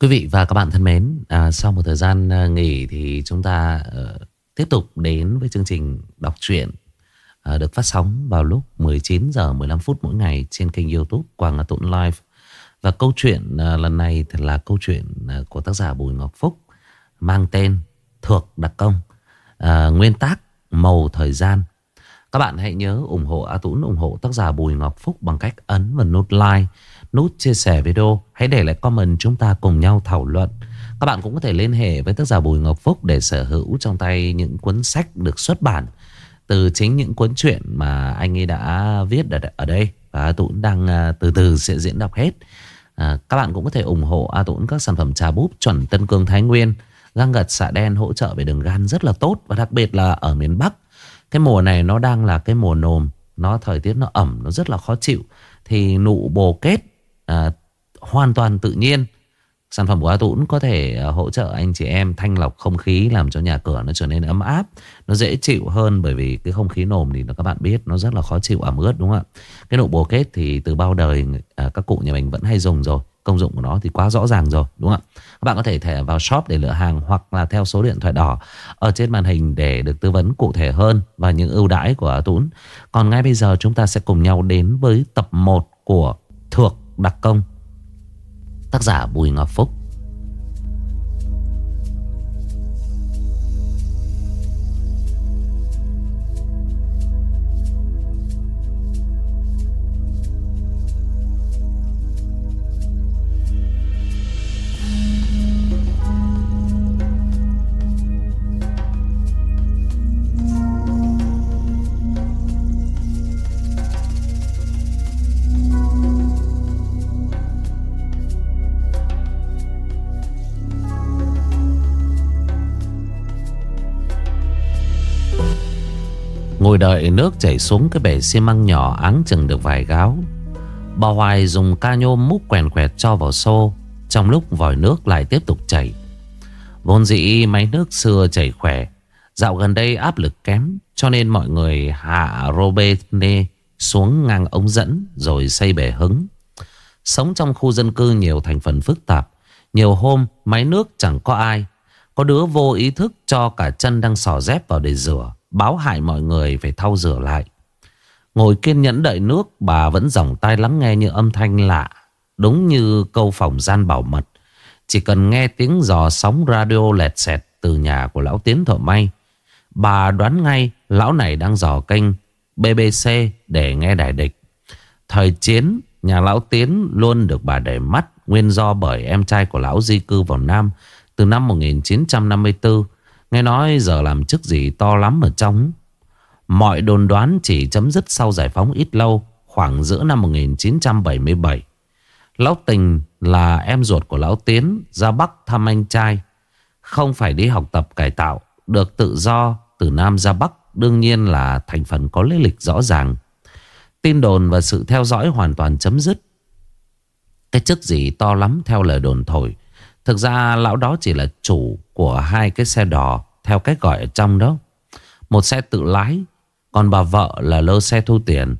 Quý vị và các bạn thân mến, à, sau một thời gian à, nghỉ thì chúng ta uh, tiếp tục đến với chương trình đọc truyện uh, được phát sóng vào lúc 19 giờ 15 phút mỗi ngày trên kênh YouTube Quang Nga Tụng Live. Và câu chuyện uh, lần này thì là câu chuyện uh, của tác giả Bùi Ngọc Phúc mang tên Thuộc Đặc Công, uh, nguyên tác Màu Thời Gian. Các bạn hãy nhớ ủng hộ A Tũng, ủng hộ tác giả Bùi Ngọc Phúc bằng cách ấn vào nút like nút chia sẻ video. Hãy để lại comment chúng ta cùng nhau thảo luận. Các bạn cũng có thể liên hệ với tác giả Bùi Ngọc Phúc để sở hữu trong tay những cuốn sách được xuất bản từ chính những cuốn truyện mà anh ấy đã viết ở đây. Và A Tũng đang à, từ từ sẽ diễn đọc hết. À, các bạn cũng có thể ủng hộ A Tũng các sản phẩm trà búp chuẩn Tân Cương Thái Nguyên. Găng gật xạ đen hỗ trợ về đường gan rất là tốt. Và đặc biệt là ở miền Bắc. Cái mùa này nó đang là cái mùa nồm. Nó thời tiết nó ẩm, nó rất là khó chịu. Thì nụ bồ kết à, hoàn toàn tự nhiên. Sản phẩm của A Tũng có thể à, hỗ trợ anh chị em thanh lọc không khí làm cho nhà cửa nó trở nên ấm áp, nó dễ chịu hơn bởi vì cái không khí nồm thì các bạn biết nó rất là khó chịu ẩm ướt đúng không ạ? Cái nụ bồ kết thì từ bao đời à, các cụ nhà mình vẫn hay dùng rồi. Công dụng của nó thì quá rõ ràng rồi đúng không ạ? Các bạn có thể thẻ vào shop để lựa hàng hoặc là theo số điện thoại đỏ ở trên màn hình để được tư vấn cụ thể hơn và những ưu đãi của A Tũng. Còn ngay bây giờ chúng ta sẽ cùng nhau đến với tập 1 của Thuộc đặc công. Tác giả Bùi Ngọc Phúc. Ngồi đợi nước chảy xuống cái bể xi măng nhỏ áng chừng được vài gáo. Bà Hoài dùng ca nhôm múc quèn quẹt cho vào xô, Trong lúc vòi nước lại tiếp tục chảy. Vốn dĩ máy nước xưa chảy khỏe, Dạo gần đây áp lực kém, Cho nên mọi người hạ Robene xuống ngang ống dẫn Rồi xây bể hứng. Sống trong khu dân cư nhiều thành phần phức tạp, Nhiều hôm máy nước chẳng có ai, Có đứa vô ý thức cho cả chân đang sò dép vào để rửa. Báo hại mọi người phải thau rửa lại. Ngồi kiên nhẫn đợi nước, Bà vẫn dòng tai lắng nghe những âm thanh lạ, Đúng như câu phòng gian bảo mật. Chỉ cần nghe tiếng giò sóng radio lẹt xẹt Từ nhà của lão Tiến thợ may. Bà đoán ngay Lão này đang dò kênh BBC Để nghe đại địch. Thời chiến, Nhà lão Tiến luôn được bà để mắt, Nguyên do bởi em trai của lão di cư vào Nam Từ năm 1954 Nghe nói giờ làm chức gì to lắm ở trong Mọi đồn đoán chỉ chấm dứt sau giải phóng ít lâu, Khoảng giữa năm 1977 Lão Tình là em ruột của Lão Tiến, Ra Bắc thăm anh trai. Không phải đi học tập cải tạo, Được tự do từ Nam ra Bắc, Đương nhiên là thành phần có lý lịch rõ ràng. Tin đồn và sự theo dõi hoàn toàn chấm dứt. Cái chức gì to lắm theo lời đồn thổi Thực ra lão đó chỉ là chủ của hai cái xe đò theo cách gọi ở trong đó. Một xe tự lái, còn bà vợ là lơ xe thu tiền.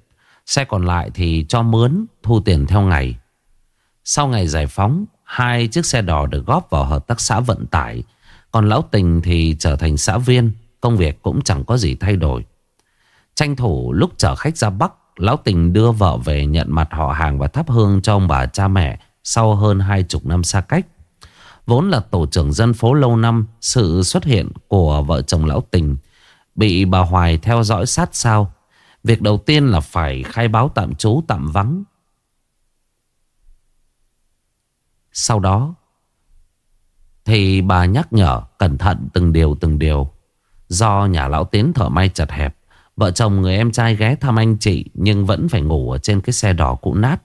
Xe còn lại thì cho mướn thu tiền theo ngày. Sau ngày giải phóng, hai chiếc xe đò được góp vào hợp tác xã vận tải. Còn lão tình thì trở thành xã viên, công việc cũng chẳng có gì thay đổi. Tranh thủ lúc chở khách ra Bắc, lão tình đưa vợ về nhận mặt họ hàng và thắp hương cho ông bà cha mẹ sau hơn hai chục năm xa cách. Vốn là tổ trưởng dân phố lâu năm, Sự xuất hiện của vợ chồng lão tình Bị bà Hoài theo dõi sát sao. Việc đầu tiên là phải khai báo tạm trú, tạm vắng. Sau đó, Thì bà nhắc nhở cẩn thận từng điều từng điều. Do nhà lão tiến thở may chặt hẹp, Vợ chồng người em trai ghé thăm anh chị Nhưng vẫn phải ngủ ở trên cái xe đỏ cũ nát.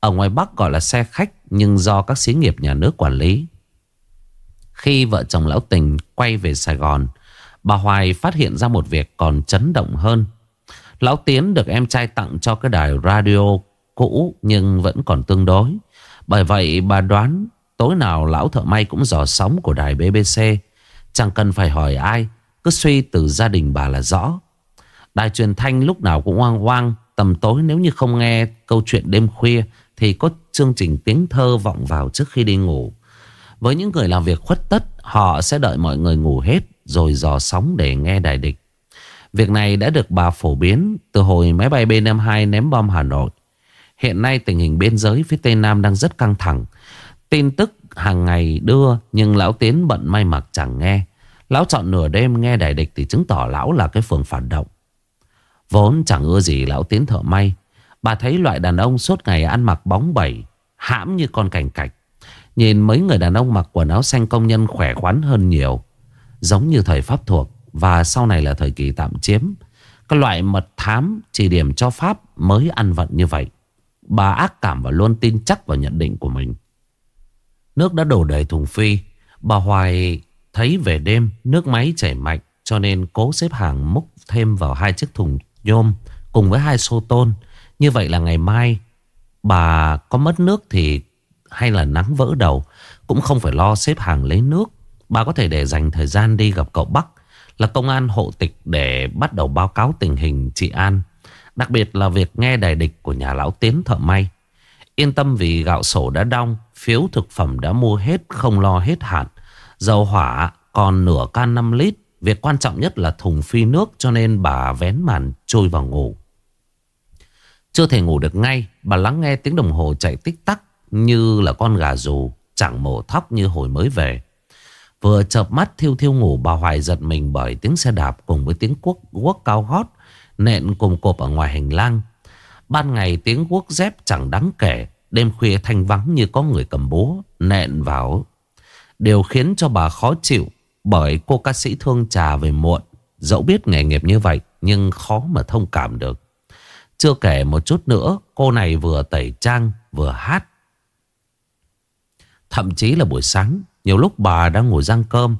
Ở ngoài Bắc gọi là xe khách Nhưng do các xí nghiệp nhà nước quản lý khi vợ chồng lão tình quay về Sài Gòn, Bà Hoài phát hiện ra một việc còn chấn động hơn. Lão Tiến được em trai tặng cho cái đài radio cũ Nhưng vẫn còn tương đối. Bởi vậy bà đoán Tối nào lão thợ may cũng dò sóng của đài BBC Chẳng cần phải hỏi ai, Cứ suy từ gia đình bà là rõ. Đài truyền thanh lúc nào cũng hoang hoang, Tầm tối nếu như không nghe câu chuyện đêm khuya Thì có chương trình tiếng thơ vọng vào trước khi đi ngủ. Với những người làm việc khuất tất, Họ sẽ đợi mọi người ngủ hết Rồi dò sóng để nghe đài địch. Việc này đã được bà phổ biến Từ hồi máy bay B-52 ném bom Hà Nội. Hiện nay tình hình biên giới phía Tây Nam đang rất căng thẳng. Tin tức hàng ngày đưa, Nhưng lão Tiến bận may mặc chẳng nghe. Lão chọn nửa đêm nghe đài địch Thì chứng tỏ lão là cái phường phản động. Vốn chẳng ưa gì lão Tiến thợ may. Bà thấy loại đàn ông suốt ngày ăn mặc bóng bẩy, Hãm như con cảnh cạch. Nhìn mấy người đàn ông mặc quần áo xanh công nhân khỏe khoắn hơn nhiều, Giống như thời Pháp thuộc, Và sau này là thời kỳ tạm chiếm. Các loại mật thám chỉ điểm cho Pháp mới ăn vận như vậy. Bà ác cảm và luôn tin chắc vào nhận định của mình. Nước đã đổ đầy thùng phi. Bà Hoài thấy về đêm nước máy chảy mạnh, Cho nên cố xếp hàng múc thêm vào hai chiếc thùng nhôm Cùng với hai xô tôn. Như vậy là ngày mai Bà có mất nước thì hay là nắng vỡ đầu, Cũng không phải lo xếp hàng lấy nước. Bà có thể để dành thời gian đi gặp cậu Bắc, Là công an hộ tịch để bắt đầu báo cáo tình hình chị an. Đặc biệt là việc nghe đài địch của nhà lão Tiến thợ may. Yên tâm vì gạo sổ đã đong, Phiếu thực phẩm đã mua hết, không lo hết hạn. Dầu hỏa còn nửa can 5 lít, Việc quan trọng nhất là thùng phi nước Cho nên bà vén màn trôi vào ngủ. Chưa thể ngủ được ngay, Bà lắng nghe tiếng đồng hồ chạy tích tắc. Như là con gà rù, Chẳng mổ thóc như hồi mới về. Vừa chợp mắt thiêu thiêu ngủ, Bà Hoài giật mình bởi tiếng xe đạp Cùng với tiếng quốc quốc cao gót, Nện cùng cộp ở ngoài hành lang. Ban ngày tiếng quốc dép chẳng đáng kể, Đêm khuya thanh vắng như có người cầm búa, Nện vào. Điều khiến cho bà khó chịu Bởi cô ca sĩ thương trà về muộn. Dẫu biết nghề nghiệp như vậy, Nhưng khó mà thông cảm được. Chưa kể một chút nữa, Cô này vừa tẩy trang, vừa hát Thậm chí là buổi sáng, Nhiều lúc bà đang ngồi rang cơm.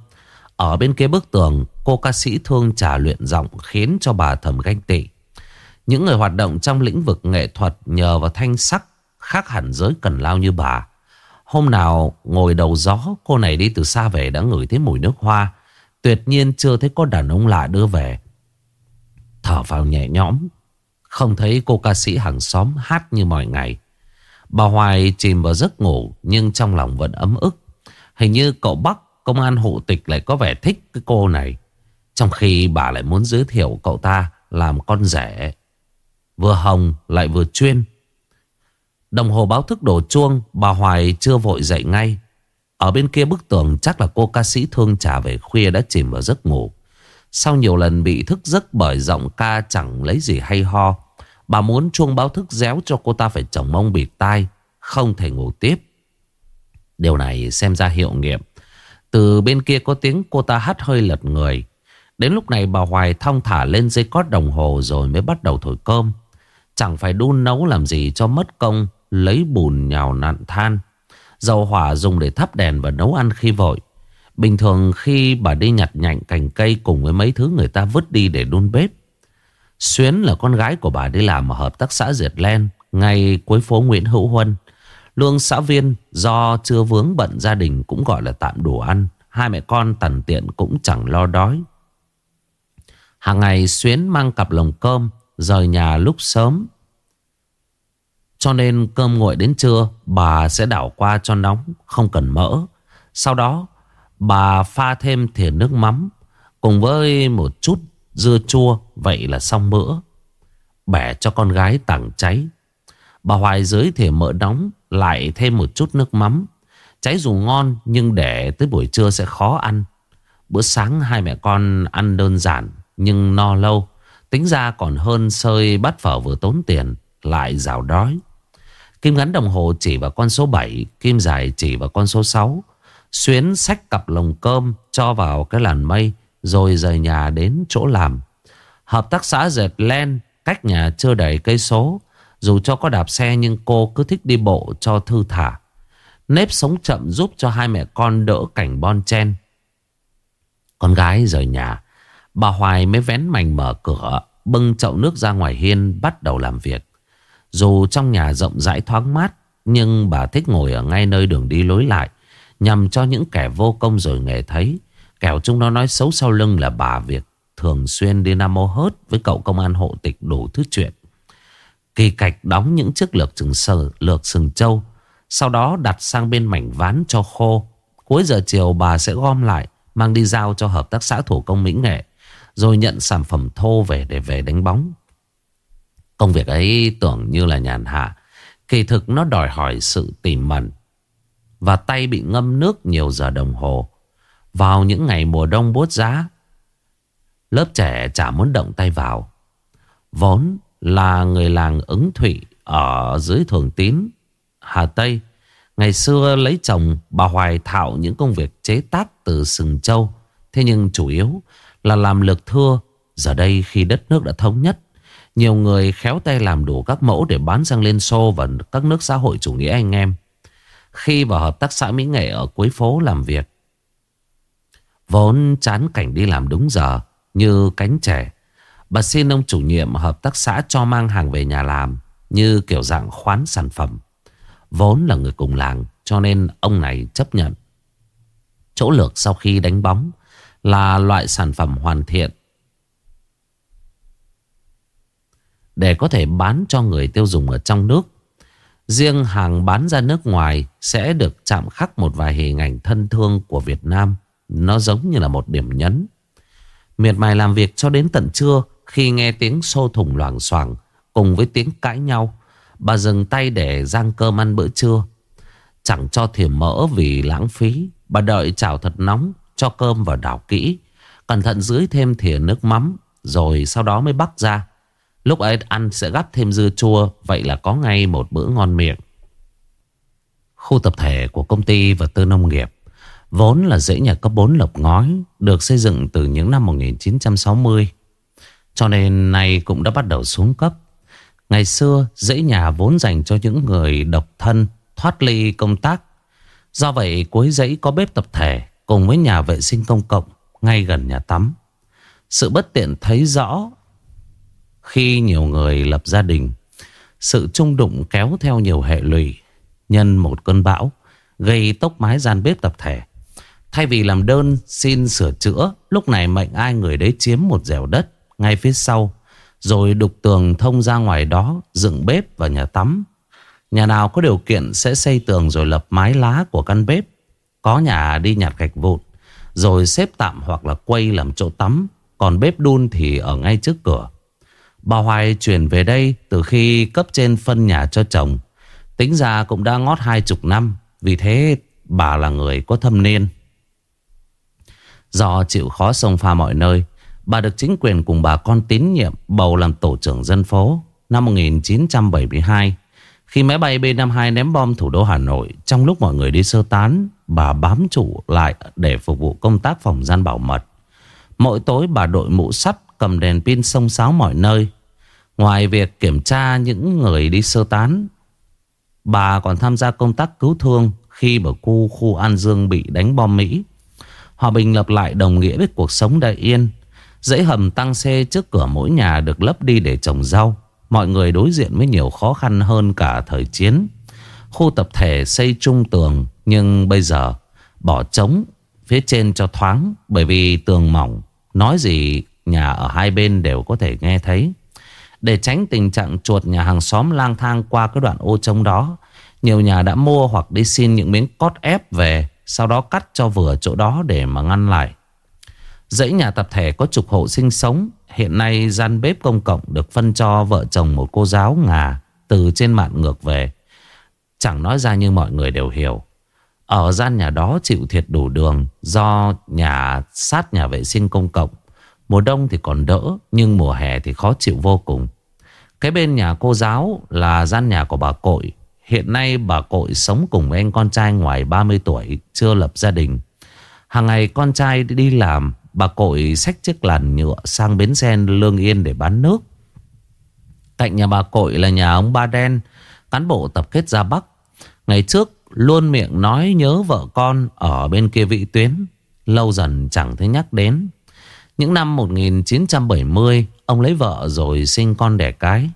Ở bên kia bức tường, Cô ca sĩ thương trà luyện giọng Khiến cho bà thầm ganh tị. Những người hoạt động trong lĩnh vực nghệ thuật Nhờ vào thanh sắc Khác hẳn giới cần lao như bà. Hôm nào ngồi đầu gió, Cô này đi từ xa về đã ngửi thấy mùi nước hoa. Tuyệt nhiên chưa thấy có đàn ông lạ đưa về. Thở vào nhẹ nhõm, Không thấy cô ca sĩ hàng xóm hát như mọi ngày. Bà Hoài chìm vào giấc ngủ, Nhưng trong lòng vẫn ấm ức. Hình như cậu Bắc, Công an hộ tịch lại có vẻ thích cái cô này. Trong khi bà lại muốn giới thiệu cậu ta Làm con rể. Vừa hồng lại vừa chuyên. Đồng hồ báo thức đổ chuông, Bà Hoài chưa vội dậy ngay. Ở bên kia bức tường chắc là cô ca sĩ thương trả về khuya đã chìm vào giấc ngủ. Sau nhiều lần bị thức giấc bởi giọng ca chẳng lấy gì hay ho Bà muốn chuông báo thức réo cho cô ta phải chồng mông bịt tai, Không thể ngủ tiếp. Điều này xem ra hiệu nghiệm. Từ bên kia có tiếng cô ta hắt hơi lật người. Đến lúc này bà Hoài thong thả lên dây cót đồng hồ rồi mới bắt đầu thổi cơm. Chẳng phải đun nấu làm gì cho mất công, Lấy bùn nhào nặn than. Dầu hỏa dùng để thắp đèn và nấu ăn khi vội. Bình thường khi bà đi nhặt nhạnh cành cây Cùng với mấy thứ người ta vứt đi để đun bếp Xuyến là con gái của bà đi làm ở hợp tác xã Diệt Len, Ngay cuối phố Nguyễn Hữu Huân. Lương xã viên do chưa vướng bận gia đình cũng gọi là tạm đủ ăn. Hai mẹ con tần tiện cũng chẳng lo đói. Hàng ngày, Xuyến mang cặp lồng cơm, Rời nhà lúc sớm. Cho nên cơm nguội đến trưa, Bà sẽ đảo qua cho nóng, Không cần mỡ. Sau đó, bà pha thêm thìa nước mắm, Cùng với một chút dưa chua, Vậy là xong bữa Bẻ cho con gái tảng cháy. Bà Hoài dưới thìa mỡ nóng Lại thêm một chút nước mắm. Cháy dù ngon, nhưng để tới buổi trưa sẽ khó ăn. Bữa sáng hai mẹ con ăn đơn giản, Nhưng no lâu. Tính ra còn hơn sơi bát phở vừa tốn tiền, Lại rào đói. Kim gắn đồng hồ chỉ vào con số 7 Kim dài chỉ vào con số 6 Xuyến xách cặp lồng cơm Cho vào cái làn mây rồi rời nhà đến chỗ làm. Hợp tác xã dệt len Cách nhà chưa đầy cây số. Dù cho có đạp xe nhưng cô cứ thích đi bộ cho thư thả. Nếp sống chậm giúp cho hai mẹ con đỡ cảnh bon chen. Con gái rời nhà, Bà Hoài mới vén mảnh mở cửa, Bưng chậu nước ra ngoài hiên Bắt đầu làm việc. Dù trong nhà rộng rãi thoáng mát, Nhưng bà thích ngồi ở ngay nơi đường đi lối lại, Nhằm cho những kẻ vô công rồi nghề thấy. Kẻo chúng nó nói xấu sau lưng là bà Việc Thường xuyên đi Nam Mô Hớt Với cậu công an hộ tịch đủ thứ chuyện. Kỳ cạch đóng những chiếc lược sừng sờ, Lược sừng trâu, Sau đó đặt sang bên mảnh ván cho khô. Cuối giờ chiều bà sẽ gom lại, Mang đi giao cho hợp tác xã thủ công mỹ nghệ, Rồi nhận sản phẩm thô về để về đánh bóng. Công việc ấy tưởng như là nhàn hạ, Kỳ thực nó đòi hỏi sự tỉ mẩn Và tay bị ngâm nước nhiều giờ đồng hồ. Vào những ngày mùa đông bốt giá. Lớp trẻ chả muốn động tay vào. Vốn là người làng ứng thủy Ở dưới Thường Tín Hà Tây. Ngày xưa lấy chồng bà Hoài thạo những công việc chế tác từ sừng trâu. Thế nhưng chủ yếu là làm lực thưa. Giờ đây khi đất nước đã thống nhất nhiều người khéo tay làm đủ các mẫu để bán sang Liên Xô và các nước xã hội chủ nghĩa anh em. Khi vào hợp tác xã Mỹ Nghệ ở cuối phố làm việc, vốn chán cảnh đi làm đúng giờ, như cánh trẻ. Bà xin ông chủ nhiệm hợp tác xã cho mang hàng về nhà làm, như kiểu dạng khoán sản phẩm. Vốn là người cùng làng, cho nên ông này chấp nhận. Chỗ lược sau khi đánh bóng là loại sản phẩm hoàn thiện để có thể bán cho người tiêu dùng ở trong nước. Riêng hàng bán ra nước ngoài sẽ được chạm khắc một vài hình ảnh thân thương của Việt Nam. Nó giống như là một điểm nhấn. Miệt mài làm việc cho đến tận trưa, khi nghe tiếng xô thùng loảng xoảng, cùng với tiếng cãi nhau. Bà dừng tay để rang cơm ăn bữa trưa. Chẳng cho thiểm mỡ vì lãng phí. Bà đợi chảo thật nóng, cho cơm vào đảo kỹ. Cẩn thận dưới thêm thìa nước mắm, rồi sau đó mới bắt ra. Lúc ấy ăn sẽ gắp thêm dưa chua, Vậy là có ngay một bữa ngon miệng Khu tập thể của công ty và tư nông nghiệp Vốn là dãy nhà cấp 4 lộc ngói, Được xây dựng từ những năm 1960 Cho nên nay cũng đã bắt đầu xuống cấp. Ngày xưa, dãy nhà vốn dành cho những người độc thân, Thoát ly công tác. Do vậy, cuối dãy có bếp tập thể Cùng với nhà vệ sinh công cộng Ngay gần nhà tắm. Sự bất tiện thấy rõ khi nhiều người lập gia đình. Sự trung đụng kéo theo nhiều hệ lụy. Nhân một cơn bão, Gây tốc mái gian bếp tập thể. Thay vì làm đơn xin sửa chữa, Lúc này mệnh ai người đấy chiếm một dẻo đất Ngay phía sau, Rồi đục tường thông ra ngoài đó, Dựng bếp và nhà tắm Nhà nào có điều kiện sẽ xây tường rồi lập mái lá của căn bếp Có nhà đi nhặt gạch vụn, Rồi xếp tạm hoặc là quay làm chỗ tắm Còn bếp đun thì ở ngay trước cửa Bà Hoài chuyển về đây từ khi cấp trên phân nhà cho chồng. Tính ra cũng đã ngót hai chục năm. Vì thế bà là người có thâm niên. Do chịu khó sông pha mọi nơi, bà được chính quyền cùng bà con tín nhiệm bầu làm tổ trưởng dân phố năm 1972. Khi máy bay B-52 ném bom thủ đô Hà Nội, trong lúc mọi người đi sơ tán, bà bám trụ lại để phục vụ công tác phòng gian bảo mật. Mỗi tối bà đội mũ sắt cầm đèn pin sông sáo mọi nơi. Ngoài việc kiểm tra những người đi sơ tán, bà còn tham gia công tác cứu thương khi ở khu khu An Dương bị đánh bom Mỹ. Hòa bình lập lại đồng nghĩa với cuộc sống đại yên. Dãy hầm tăng xe trước cửa mỗi nhà được lấp đi để trồng rau. Mọi người đối diện với nhiều khó khăn hơn cả thời chiến. Khu tập thể xây trung tường nhưng bây giờ bỏ trống phía trên cho thoáng bởi vì tường mỏng. Nói gì nhà ở hai bên đều có thể nghe thấy. Để tránh tình trạng chuột nhà hàng xóm lang thang qua cái đoạn ô trống đó, nhiều nhà đã mua hoặc đi xin những miếng cốt ép về, sau đó cắt cho vừa chỗ đó để mà ngăn lại. Dãy nhà tập thể có chục hộ sinh sống, hiện nay gian bếp công cộng được phân cho vợ chồng một cô giáo ngà từ trên mạng ngược về. Chẳng nói ra như mọi người đều hiểu. Ở gian nhà đó chịu thiệt đủ đường do nhà sát nhà vệ sinh công cộng. Mùa đông thì còn đỡ Nhưng mùa hè thì khó chịu vô cùng Cái bên nhà cô giáo là gian nhà của bà Cội Hiện nay bà Cội sống cùng với anh con trai ngoài 30 tuổi, Chưa lập gia đình. Hàng ngày con trai đi làm, Bà Cội xách chiếc làn nhựa sang bến xe Lương Yên để bán nước. Cạnh nhà bà Cội là nhà ông Ba Đen, Cán bộ tập kết ra Bắc. Ngày trước, luôn miệng nói nhớ vợ con ở bên kia vị tuyến, Lâu dần chẳng thấy nhắc đến. Những năm 1970 Ông lấy vợ rồi sinh con đẻ cái.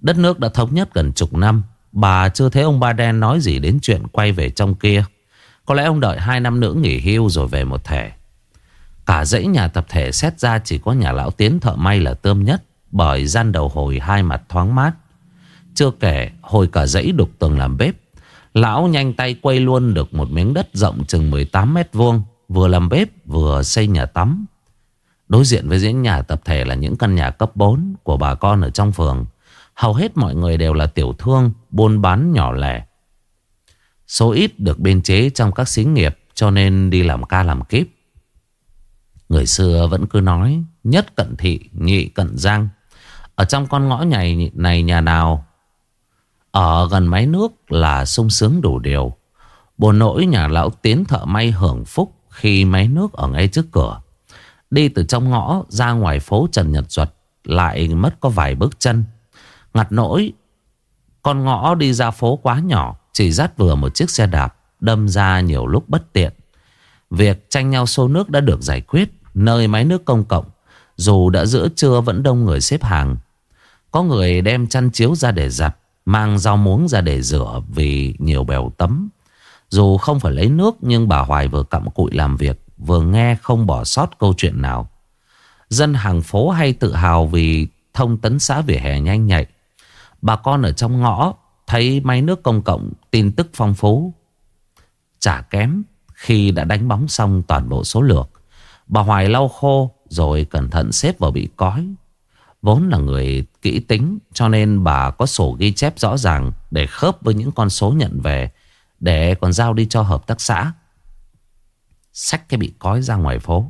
Đất nước đã thống nhất gần chục năm. Bà chưa thấy ông Ba Đen nói gì đến chuyện quay về trong kia. Có lẽ ông đợi hai năm nữa nghỉ hưu rồi về một thể. Cả dãy nhà tập thể xét ra chỉ có nhà lão tiến thợ may là tươm nhất, Bởi gian đầu hồi hai mặt thoáng mát. Chưa kể, hồi cả dãy đục tường làm bếp, Lão nhanh tay quay luôn được một miếng đất rộng chừng 18 mét vuông, Vừa làm bếp, vừa xây nhà tắm. Đối diện với dãy nhà tập thể là những căn nhà cấp 4 của bà con ở trong phường. Hầu hết mọi người đều là tiểu thương, buôn bán nhỏ lẻ. Số ít được biên chế trong các xí nghiệp cho nên đi làm ca làm kíp. Người xưa vẫn cứ nói Nhất cận thị, nhị cận giang. Ở trong con ngõ nhảy này nhà nào? Ở gần máy nước là sung sướng đủ điều. Bồ nỗi nhà lão tiến thợ may hưởng phúc Khi máy nước ở ngay trước cửa. Đi từ trong ngõ ra ngoài phố Trần Nhật Duật Lại mất có vài bước chân. Ngặt nỗi, Con ngõ đi ra phố quá nhỏ, Chỉ dắt vừa một chiếc xe đạp, Đâm ra nhiều lúc bất tiện. Việc tranh nhau xô nước đã được giải quyết, Nơi máy nước công cộng, Dù đã giữa trưa vẫn đông người xếp hàng. Có người đem chăn chiếu ra để giặt, Mang rau muống ra để rửa Vì nhiều bèo tấm Dù không phải lấy nước, Nhưng bà Hoài vừa cặm cụi làm việc, Vừa nghe không bỏ sót câu chuyện nào. Dân hàng phố hay tự hào Vì thông tấn xã vỉa hè nhanh nhạy Bà con ở trong ngõ Thấy máy nước công cộng, Tin tức phong phú Chả kém Khi đã đánh bóng xong toàn bộ số lược Bà Hoài lau khô rồi cẩn thận xếp vào bị cói. Vốn là người kỹ tính, cho nên bà có sổ ghi chép rõ ràng để khớp với những con số nhận về, để còn giao đi cho hợp tác xã. Xách cái bị cói ra ngoài phố.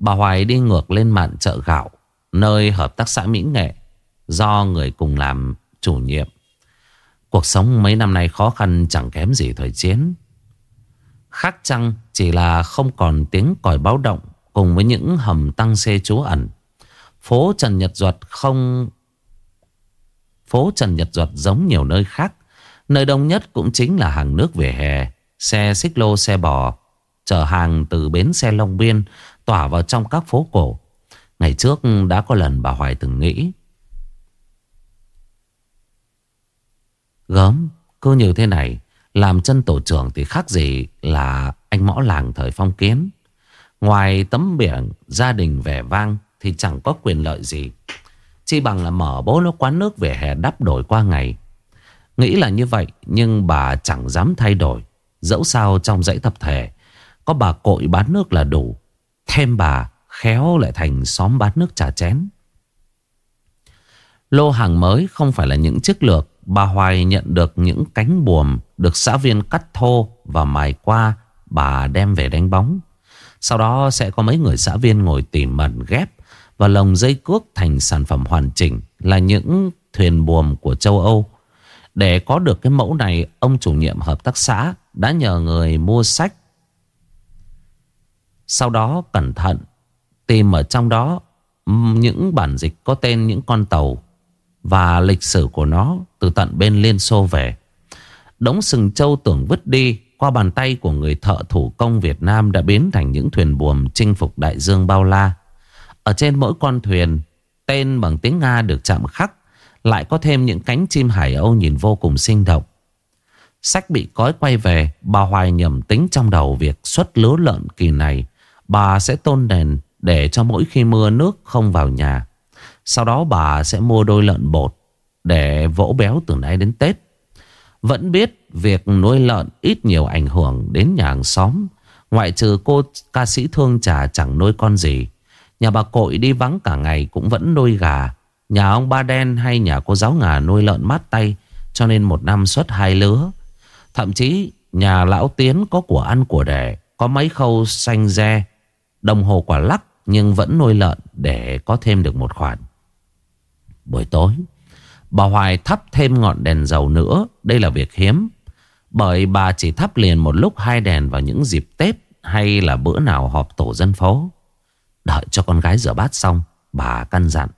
Bà Hoài đi ngược lên mạn chợ gạo, nơi hợp tác xã Mỹ Nghệ, do người cùng làm chủ nhiệm. Cuộc sống mấy năm nay khó khăn chẳng kém gì thời chiến. Khác chăng chỉ là không còn tiếng còi báo động Cùng với những hầm tăng xe trú ẩn Phố Trần Nhật Duật không, Phố Trần Nhật Duật giống nhiều nơi khác Nơi đông nhất cũng chính là hàng nước về hè, Xe xích lô, xe bò Chở hàng từ bến xe Long Biên Tỏa vào trong các phố cổ Ngày trước đã có lần bà Hoài từng nghĩ Gớm, Cứ như thế này, Làm chân tổ trưởng thì khác gì là anh mõ làng thời phong kiến Ngoài tấm biển, gia đình vẻ vang thì chẳng có quyền lợi gì. Chỉ bằng là mở bố nó quán nước về hè đắp đổi qua ngày. Nghĩ là như vậy, nhưng bà chẳng dám thay đổi. Dẫu sao trong dãy tập thể, có bà cội bán nước là đủ. Thêm bà khéo lại thành xóm bán nước trà chén. Lô hàng mới không phải là những chiếc lược. Bà Hoài nhận được những cánh buồm được xã viên cắt thô và mài qua bà đem về đánh bóng. Sau đó sẽ có mấy người xã viên ngồi tỉ mẩn ghép và lồng dây cước thành sản phẩm hoàn chỉnh là những thuyền buồm của châu Âu. Để có được cái mẫu này, ông chủ nhiệm hợp tác xã đã nhờ người mua sách. Sau đó cẩn thận tìm ở trong đó những bản dịch có tên những con tàu và lịch sử của nó từ tận bên Liên Xô về. Đống sừng châu tưởng vứt đi qua bàn tay của người thợ thủ công Việt Nam đã biến thành những thuyền buồm chinh phục đại dương bao la. Ở trên mỗi con thuyền, tên bằng tiếng Nga được chạm khắc, lại có thêm những cánh chim hải âu nhìn vô cùng sinh động. Sách bị cói quay về, bà Hoài nhầm tính trong đầu việc xuất lứa lợn kỳ này. Bà sẽ tôn đền để cho mỗi khi mưa nước không vào nhà. Sau đó bà sẽ mua đôi lợn bột để vỗ béo từ nay đến Tết. Vẫn biết việc nuôi lợn ít nhiều ảnh hưởng đến nhà hàng xóm. Ngoại trừ cô ca sĩ thương trà chẳng nuôi con gì. Nhà bà cội đi vắng cả ngày cũng vẫn nuôi gà. Nhà ông ba đen hay nhà cô giáo ngà nuôi lợn mát tay. Cho nên một năm xuất hai lứa. Thậm chí, nhà lão tiến có của ăn của đẻ. Có mấy khâu xanh re. Đồng hồ quả lắc nhưng vẫn nuôi lợn để có thêm được một khoản. Buổi tối, Bà Hoài thắp thêm ngọn đèn dầu nữa. Đây là việc hiếm, Bởi bà chỉ thắp liền một lúc hai đèn vào những dịp Tết Hay là bữa nào họp tổ dân phố. Đợi cho con gái rửa bát xong, Bà căn dặn,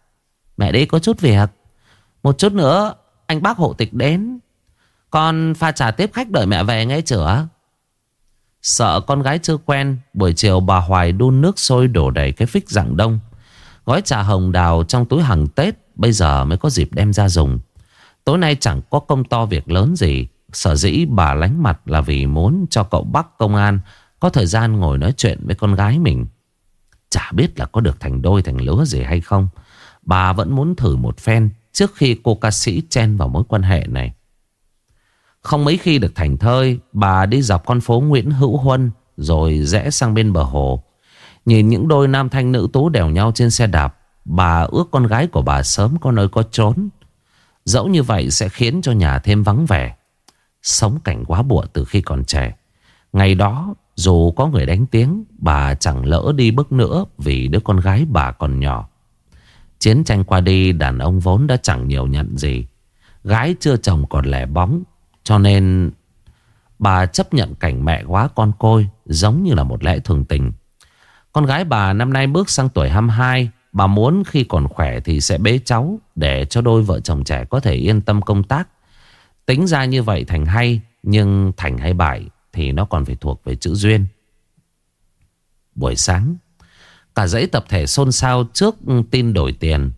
Mẹ đây có chút việc. Một chút nữa, anh bác hộ tịch đến. Con pha trà tiếp khách đợi mẹ về nghe chữa Sợ con gái chưa quen, Buổi chiều bà Hoài đun nước sôi đổ đầy cái phích dạng đông. Gói trà hồng đào trong túi hàng Tết Bây giờ mới có dịp đem ra dùng. Tối nay chẳng có công to việc lớn gì. Sở dĩ bà lánh mặt là vì muốn cho cậu bác công an Có thời gian ngồi nói chuyện với con gái mình. Chả biết là có được thành đôi thành lứa gì hay không. Bà vẫn muốn thử một phen Trước khi cô ca sĩ chen vào mối quan hệ này. Không mấy khi được thành thơi, Bà đi dọc con phố Nguyễn Hữu Huân Rồi rẽ sang bên bờ hồ. Nhìn những đôi nam thanh nữ tú đèo nhau trên xe đạp Bà ước con gái của bà sớm có nơi có trốn. Dẫu như vậy sẽ khiến cho nhà thêm vắng vẻ. Sống cảnh quá bụa từ khi còn trẻ. Ngày đó, dù có người đánh tiếng, Bà chẳng lỡ đi bước nữa Vì đứa con gái bà còn nhỏ. Chiến tranh qua đi, Đàn ông vốn đã chẳng nhiều nhận gì. Gái chưa chồng còn lẻ bóng, Cho nên Bà chấp nhận cảnh mẹ quá con côi, Giống như là một lẽ thường tình. Con gái bà năm nay bước sang tuổi 22 Bà muốn khi còn khỏe thì sẽ bế cháu Để cho đôi vợ chồng trẻ có thể yên tâm công tác. Tính ra như vậy thành hay, Nhưng thành hay bại Thì nó còn phải thuộc về chữ duyên. Buổi sáng, Cả dãy tập thể xôn xao trước tin đổi tiền.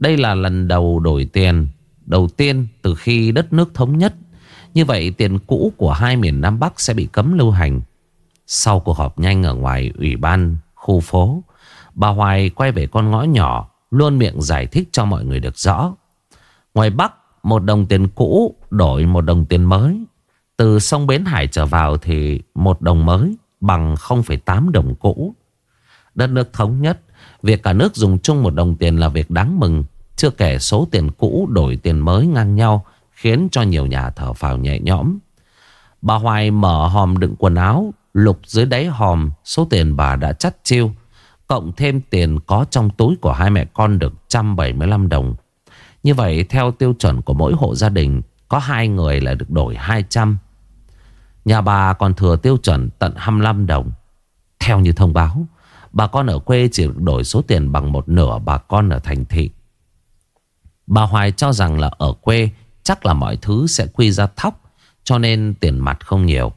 Đây là lần đầu đổi tiền, Đầu tiên từ khi đất nước thống nhất. Như vậy tiền cũ của hai miền Nam Bắc sẽ bị cấm lưu hành. Sau cuộc họp nhanh ở ngoài ủy ban khu phố Bà Hoài quay về con ngõ nhỏ Luôn miệng giải thích cho mọi người được rõ. Ngoài Bắc Một đồng tiền cũ đổi một đồng tiền mới. Từ sông Bến Hải trở vào Thì một đồng mới Bằng 0,8 đồng cũ. Đất nước thống nhất Việc cả nước dùng chung một đồng tiền là việc đáng mừng. Chưa kể số tiền cũ đổi tiền mới ngang nhau Khiến cho nhiều nhà thở phào nhẹ nhõm. Bà Hoài mở hòm đựng quần áo Lục dưới đáy hòm Số tiền bà đã chắt chiêu. Cộng thêm tiền có trong túi của hai mẹ con được 175 đồng. Như vậy theo tiêu chuẩn của mỗi hộ gia đình có hai người là được đổi 200. Nhà bà còn thừa tiêu chuẩn tận 25 đồng. Theo như thông báo, bà con ở quê chỉ được đổi số tiền bằng một nửa bà con ở thành thị. Bà Hoài cho rằng là ở quê chắc là mọi thứ sẽ quy ra thóc cho nên tiền mặt không nhiều.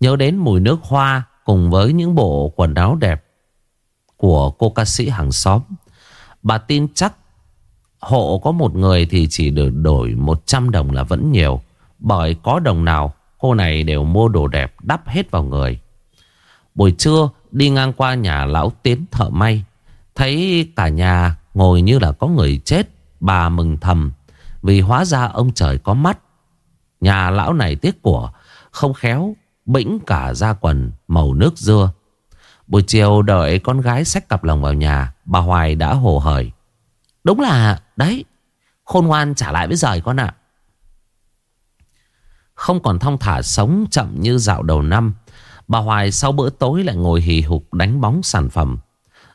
Nhớ đến mùi nước hoa cùng với những bộ quần áo đẹp của cô ca sĩ hàng xóm. Bà tin chắc hộ có một người thì chỉ được đổi 100 đồng là vẫn nhiều. Bởi có đồng nào, cô này đều mua đồ đẹp đắp hết vào người. Buổi trưa, đi ngang qua nhà lão tiến thợ may. Thấy cả nhà ngồi như là có người chết. Bà mừng thầm vì hóa ra ông trời có mắt. Nhà lão này tiếc của, không khéo bĩnh cả da quần màu nước dưa. Buổi chiều đợi con gái xách cặp lồng vào nhà, Bà Hoài đã hồ hởi. Đúng là, đấy, Khôn ngoan trả lại với rời con ạ. Không còn thong thả sống chậm như dạo đầu năm, Bà Hoài sau bữa tối lại ngồi hì hục đánh bóng sản phẩm.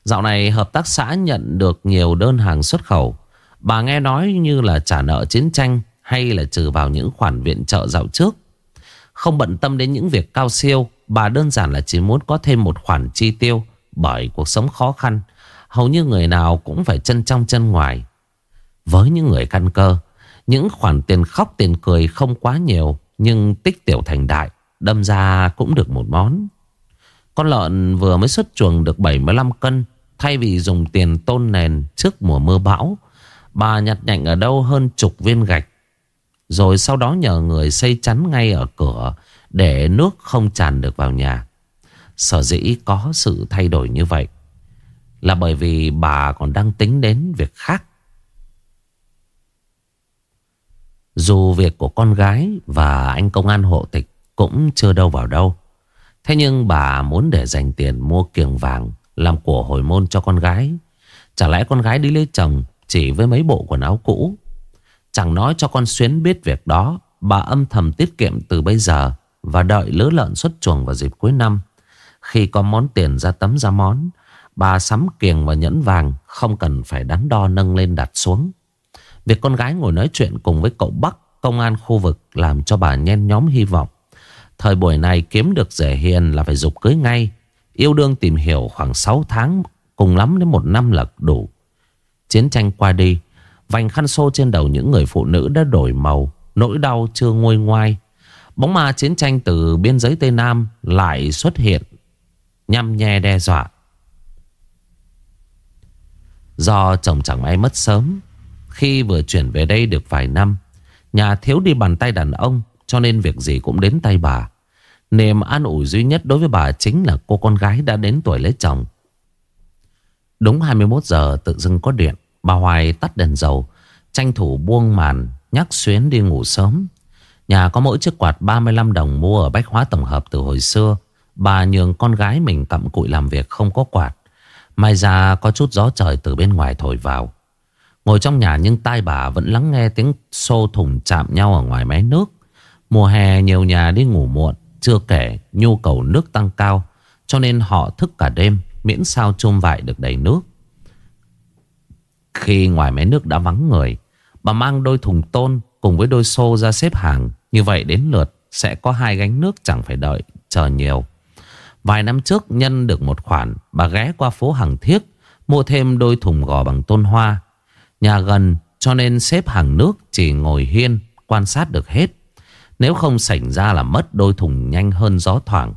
Dạo này hợp tác xã nhận được nhiều đơn hàng xuất khẩu. Bà nghe nói như là trả nợ chiến tranh Hay là trừ vào những khoản viện trợ dạo trước. Không bận tâm đến những việc cao siêu Bà đơn giản là chỉ muốn có thêm một khoản chi tiêu Bởi cuộc sống khó khăn. Hầu như người nào cũng phải chân trong chân ngoài. Với những người căn cơ, Những khoản tiền khóc tiền cười không quá nhiều, Nhưng tích tiểu thành đại, Đâm ra cũng được một món. Con lợn vừa mới xuất chuồng được 75 cân, Thay vì dùng tiền tôn nền trước mùa mưa bão, Bà nhặt nhạnh ở đâu hơn chục viên gạch. Rồi sau đó nhờ người xây chắn ngay ở cửa để nước không tràn được vào nhà. Sở dĩ có sự thay đổi như vậy Là bởi vì bà còn đang tính đến việc khác. Dù việc của con gái và anh công an hộ tịch cũng chưa đâu vào đâu. Thế nhưng bà muốn để dành tiền mua kiềng vàng Làm của hồi môn cho con gái. Chả lẽ con gái đi lấy chồng Chỉ với mấy bộ quần áo cũ? Chẳng nói cho con Xuyến biết việc đó, Bà âm thầm tiết kiệm từ bây giờ và đợi lứa lợn xuất chuồng vào dịp cuối năm. Khi có món tiền ra tấm ra món, bà sắm kiềng và nhẫn vàng không cần phải đắn đo nâng lên đặt xuống. Việc con gái ngồi nói chuyện cùng với cậu Bắc, công an khu vực làm cho bà nhen nhóm hy vọng. Thời buổi này kiếm được rẻ hiền là phải dục cưới ngay. Yêu đương tìm hiểu khoảng 6 tháng, cùng lắm đến một năm là đủ. Chiến tranh qua đi, vành khăn xô trên đầu những người phụ nữ đã đổi màu, nỗi đau chưa nguôi ngoai. Bóng ma chiến tranh từ biên giới Tây Nam lại xuất hiện Nhăm nhe đe dọa. Do chồng chẳng may mất sớm, Khi vừa chuyển về đây được vài năm, Nhà thiếu đi bàn tay đàn ông, Cho nên việc gì cũng đến tay bà. Niềm an ủi duy nhất đối với bà Chính là cô con gái đã đến tuổi lấy chồng. Đúng 21 giờ tự dưng có điện, Bà Hoài tắt đèn dầu, Tranh thủ buông màn, Nhắc Xuyến đi ngủ sớm. Nhà có mỗi chiếc quạt 35 đồng mua ở bách hóa tổng hợp từ hồi xưa. Bà nhường con gái mình cặm cụi làm việc không có quạt. May ra có chút gió trời từ bên ngoài thổi vào. Ngồi trong nhà nhưng tai bà vẫn lắng nghe tiếng xô thùng chạm nhau ở ngoài máy nước. Mùa hè nhiều nhà đi ngủ muộn, chưa kể nhu cầu nước tăng cao. Cho nên họ thức cả đêm miễn sao chôm vại được đầy nước. Khi ngoài máy nước đã vắng người, bà mang đôi thùng tôn cùng với đôi xô ra xếp hàng. Như vậy đến lượt sẽ có hai gánh nước chẳng phải đợi, chờ nhiều. Vài năm trước nhân được một khoản, bà ghé qua phố Hàng Thiếc, mua thêm đôi thùng gò bằng tôn hoa. Nhà gần cho nên xếp hàng nước chỉ ngồi hiên, quan sát được hết. Nếu không xảy ra là mất đôi thùng nhanh hơn gió thoảng.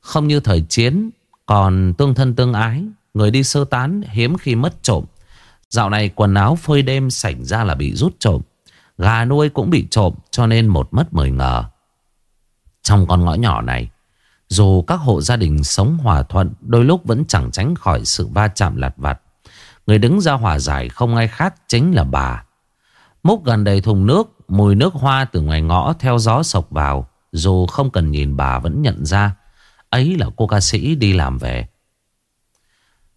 Không như thời chiến, còn tương thân tương ái, người đi sơ tán hiếm khi mất trộm. Dạo này quần áo phơi đêm xảy ra là bị rút trộm. Gà nuôi cũng bị trộm cho nên một mất mười ngờ. Trong con ngõ nhỏ này, dù các hộ gia đình sống hòa thuận, đôi lúc vẫn chẳng tránh khỏi sự va chạm lặt vặt. Người đứng ra hòa giải không ai khác chính là bà. Múc gần đầy thùng nước, mùi nước hoa từ ngoài ngõ theo gió sộc vào. Dù không cần nhìn bà vẫn nhận ra, ấy là cô ca sĩ đi làm về.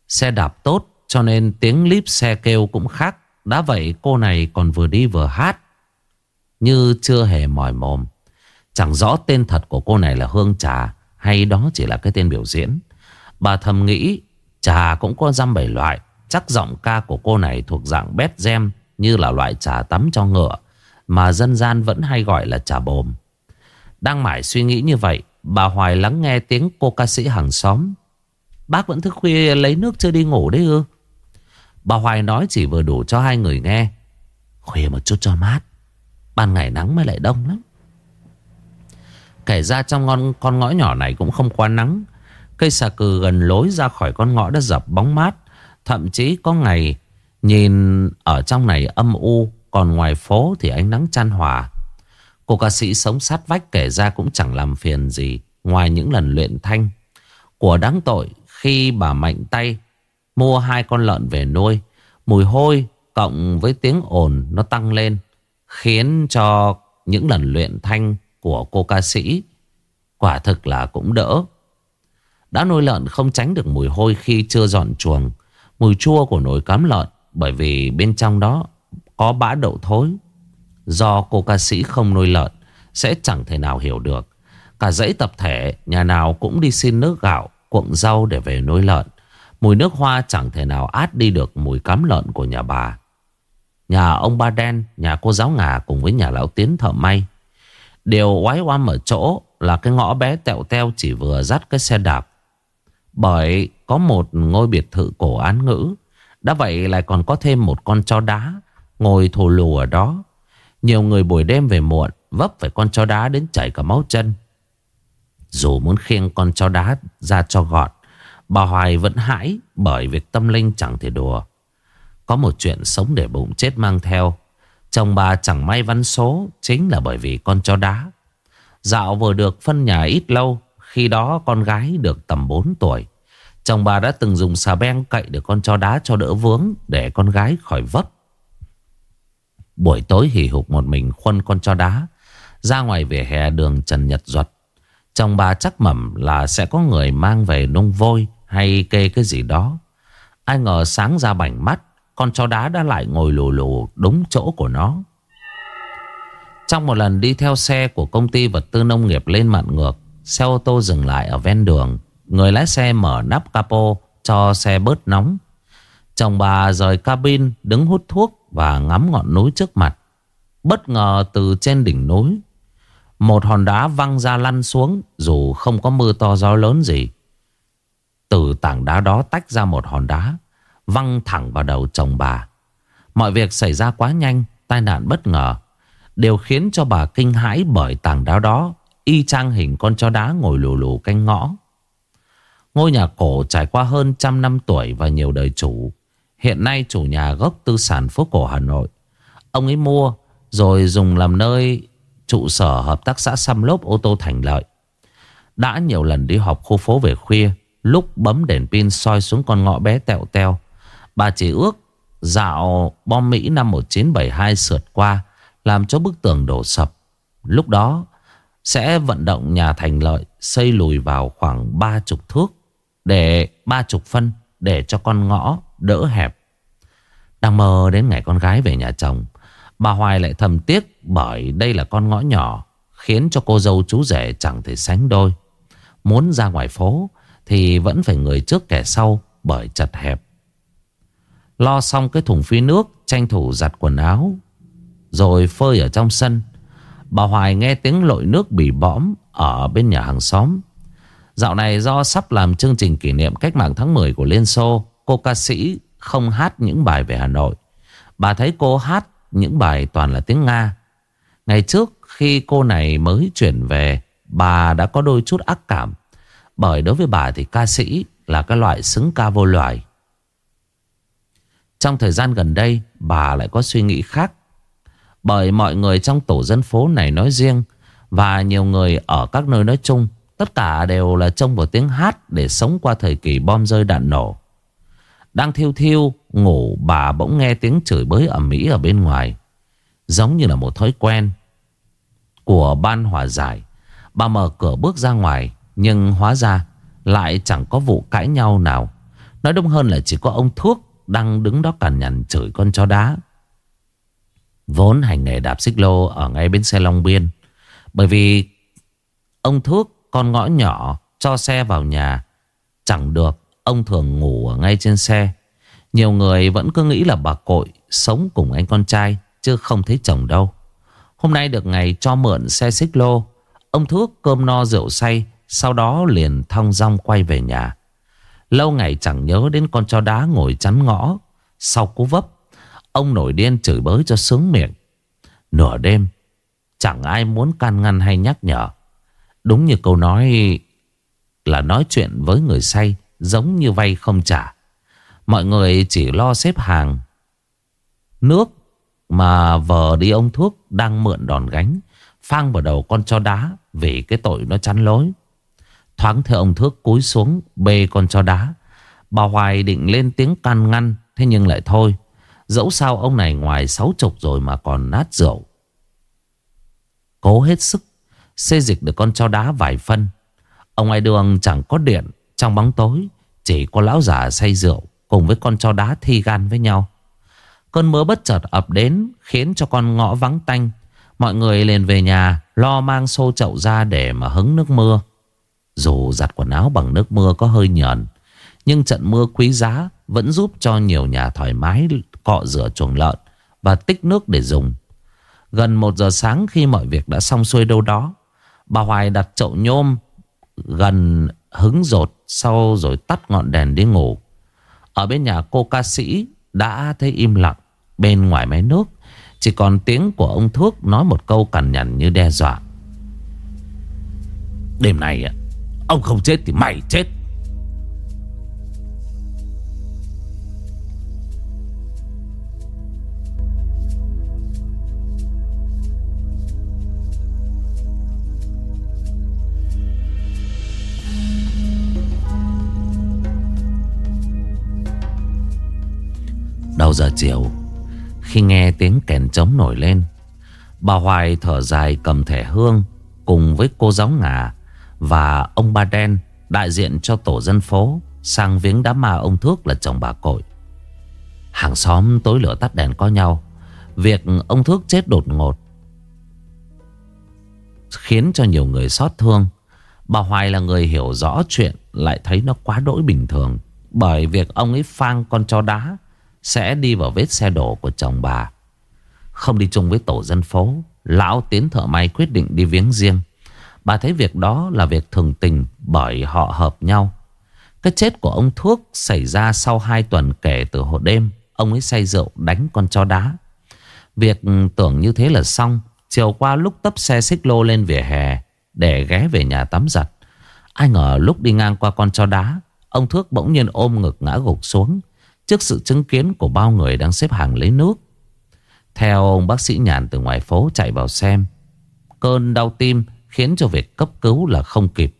Xe đạp tốt cho nên tiếng líp xe kêu cũng khác. Đã vậy cô này còn vừa đi vừa hát. Như chưa hề mỏi mồm. Chẳng rõ tên thật của cô này là Hương Trà hay đó chỉ là cái tên biểu diễn. Bà thầm nghĩ trà cũng có răm bảy loại. Chắc giọng ca của cô này thuộc dạng bét gem như là loại trà tắm cho ngựa mà dân gian vẫn hay gọi là trà bồm. Đang mải suy nghĩ như vậy, bà Hoài lắng nghe tiếng cô ca sĩ hàng xóm. Bác vẫn thức khuya lấy nước chưa đi ngủ đấy ư? Bà Hoài nói chỉ vừa đủ cho hai người nghe. Khuya một chút cho mát. Ban ngày nắng mới lại đông lắm. Kể ra trong con, con ngõ nhỏ này cũng không quá nắng. Cây xà cừ gần lối ra khỏi con ngõ đã dập bóng mát. Thậm chí có ngày nhìn ở trong này âm u. Còn ngoài phố thì ánh nắng chan hòa. Cô ca sĩ sống sát vách kể ra cũng chẳng làm phiền gì. Ngoài những lần luyện thanh. Của đáng tội khi bà mạnh tay mua hai con lợn về nuôi. Mùi hôi cộng với tiếng ồn nó tăng lên. Khiến cho những lần luyện thanh của cô ca sĩ quả thực là cũng đỡ. Đã nuôi lợn không tránh được mùi hôi khi chưa dọn chuồng. Mùi chua của nồi cám lợn bởi vì bên trong đó có bã đậu thối. Do cô ca sĩ không nuôi lợn sẽ chẳng thể nào hiểu được. Cả dãy tập thể nhà nào cũng đi xin nước gạo, cuộn rau để về nuôi lợn. Mùi nước hoa chẳng thể nào át đi được mùi cám lợn của nhà bà. Nhà ông Ba Đen, nhà cô giáo ngà cùng với nhà lão Tiến thợ may Điều oái oăm ở chỗ là cái ngõ bé tẹo teo chỉ vừa dắt cái xe đạp. Bởi có một ngôi biệt thự cổ án ngữ. Đã vậy lại còn có thêm một con chó đá ngồi thù lù ở đó. Nhiều người buổi đêm về muộn vấp phải con chó đá đến chảy cả máu chân. Dù muốn khiêng con chó đá ra cho gọn, bà Hoài vẫn hãi bởi việc tâm linh chẳng thể đùa. Có một chuyện sống để bụng chết mang theo. Chồng bà chẳng may văn số, Chính là bởi vì con chó đá. Dạo vừa được phân nhà ít lâu, Khi đó con gái được tầm 4 tuổi. Chồng bà đã từng dùng xà beng cậy được con chó đá cho đỡ vướng, Để con gái khỏi vấp. Buổi tối hỉ hục một mình khuân con chó đá, Ra ngoài vỉa hè đường Trần Nhật Duật. Chồng bà chắc mẩm là sẽ có người mang về nung vôi Hay kê cái gì đó. Ai ngờ sáng ra bảnh mắt con chó đá đã lại ngồi lù lù đúng chỗ của nó. Trong một lần đi theo xe của công ty vật tư nông nghiệp lên mạn ngược, Xe ô tô dừng lại ở ven đường, Người lái xe mở nắp capo cho xe bớt nóng. Chồng bà rời cabin, đứng hút thuốc và ngắm ngọn núi trước mặt. Bất ngờ từ trên đỉnh núi, Một hòn đá văng ra lăn xuống dù không có mưa to gió lớn gì. Từ tảng đá đó tách ra một hòn đá. Văng thẳng vào đầu chồng bà. Mọi việc xảy ra quá nhanh, Tai nạn bất ngờ Điều khiến cho bà kinh hãi bởi tảng đá đó, Y chang hình con chó đá ngồi lù lù canh ngõ. Ngôi nhà cổ trải qua hơn trăm năm tuổi và nhiều đời chủ. Hiện nay chủ nhà gốc tư sản phố cổ Hà Nội. Ông ấy mua, rồi dùng làm nơi trụ sở hợp tác xã xăm lốp ô tô thành lợi. Đã nhiều lần đi họp khu phố về khuya, Lúc bấm đèn pin soi xuống con ngõ bé tẹo teo. Bà chỉ ước dạo bom Mỹ năm 1972 sượt qua làm cho bức tường đổ sập. Lúc đó sẽ vận động nhà thành lợi xây lùi vào khoảng ba chục thước để ba chục phân để cho con ngõ đỡ hẹp. Đang mơ đến ngày con gái về nhà chồng, bà Hoài lại thầm tiếc bởi đây là con ngõ nhỏ khiến cho cô dâu chú rể chẳng thể sánh đôi. Muốn ra ngoài phố thì vẫn phải người trước kẻ sau bởi chật hẹp. Lo xong cái thùng phi nước tranh thủ giặt quần áo rồi phơi ở trong sân. Bà Hoài nghe tiếng lội nước bị bõm ở bên nhà hàng xóm. Dạo này do sắp làm chương trình kỷ niệm cách mạng tháng 10 của Liên Xô, cô ca sĩ không hát những bài về Hà Nội. Bà thấy cô hát những bài toàn là tiếng Nga. Ngày trước khi cô này mới chuyển về, bà đã có đôi chút ác cảm. Bởi đối với bà thì ca sĩ là cái loại xứng ca vô loại. Trong thời gian gần đây, bà lại có suy nghĩ khác. Bởi mọi người trong tổ dân phố này nói riêng và nhiều người ở các nơi nói chung Tất cả đều là trông vào tiếng hát để sống qua thời kỳ bom rơi đạn nổ. Đang thiêu thiêu, ngủ bà bỗng nghe tiếng chửi bới ở mỹ ở bên ngoài. Giống như là một thói quen của ban hòa giải. Bà mở cửa bước ra ngoài, nhưng hóa ra lại chẳng có vụ cãi nhau nào. Nói đúng hơn là chỉ có ông Thuốc đang đứng đó cằn nhằn chửi con chó đá. Vốn hành nghề đạp xích lô ở ngay bên xe Long Biên. Bởi vì ông thước, con ngõ nhỏ, cho xe vào nhà Chẳng được, Ông thường ngủ ở ngay trên xe Nhiều người vẫn cứ nghĩ là bà cội Sống cùng anh con trai, Chứ không thấy chồng đâu Hôm nay được ngày cho mượn xe xích lô, Ông Thước cơm no rượu say, Sau đó liền thong dong quay về nhà Lâu ngày chẳng nhớ đến con chó đá ngồi chắn ngõ Sau cú vấp, Ông nổi điên chửi bới cho sướng miệng Nửa đêm, Chẳng ai muốn can ngăn hay nhắc nhở Đúng như câu nói là nói chuyện với người say giống như vay không trả. Mọi người chỉ lo xếp hàng nước mà vờ đi ông thuốc đang mượn đòn gánh, phang vào đầu con chó đá vì cái tội nó chắn lối. Thoáng theo ông thước cúi xuống, bê con cho đá. Bà Hoài định lên tiếng can ngăn, thế nhưng lại thôi. Dẫu sao ông này ngoài sáu chục rồi mà còn nát rượu. Cố hết sức, Xê dịch được con cho đá vài phân Ông ngoài đường chẳng có điện, Trong bóng tối, Chỉ có lão già say rượu Cùng với con cho đá thi gan với nhau Cơn mưa bất chợt ập đến, Khiến cho con ngõ vắng tanh Mọi người liền về nhà, Lo mang xô chậu ra để mà hứng nước mưa dù giặt quần áo bằng nước mưa có hơi nhờn, Nhưng trận mưa quý giá Vẫn giúp cho nhiều nhà thoải mái Cọ rửa chuồng lợn Và tích nước để dùng Gần một giờ sáng khi mọi việc đã xong xuôi đâu đó, Bà Hoài đặt chậu nhôm gần hứng rột sau rồi tắt ngọn đèn đi ngủ. Ở bên nhà cô ca sĩ đã thấy im lặng. Bên ngoài máy nước, chỉ còn tiếng của ông Thuốc nói một câu cằn nhằn như đe dọa. Đêm này ông không chết thì mày chết. Đầu giờ chiều, Khi nghe tiếng kèn trống nổi lên, Bà Hoài thở dài cầm thẻ hương Cùng với cô giáo ngà và ông Ba Đen Đại diện cho tổ dân phố Sang viếng đám ma ông Thước là chồng bà Cội. Hàng xóm tối lửa tắt đèn có nhau. Việc ông Thước chết đột ngột Khiến cho nhiều người xót thương. Bà Hoài là người hiểu rõ chuyện, Lại thấy nó quá đỗi bình thường. Bởi việc ông ấy phang con chó đá, sẽ đi vào vết xe đổ của chồng bà. Không đi chung với tổ dân phố, Lão Tiến Thợ May quyết định đi viếng riêng. Bà thấy việc đó là việc thường tình Bởi họ hợp nhau. Cái chết của ông Thuốc xảy ra sau 2 tuần kể từ hồi đêm, Ông ấy say rượu đánh con chó đá. Việc tưởng như thế là xong, Chiều qua lúc tấp xe xích lô lên vỉa hè Để ghé về nhà tắm giặt, Ai ngờ lúc đi ngang qua con chó đá, Ông Thước bỗng nhiên ôm ngực ngã gục xuống Trước sự chứng kiến của bao người đang xếp hàng lấy nước. Theo ông bác sĩ nhàn từ ngoài phố chạy vào xem, Cơn đau tim khiến cho việc cấp cứu là không kịp.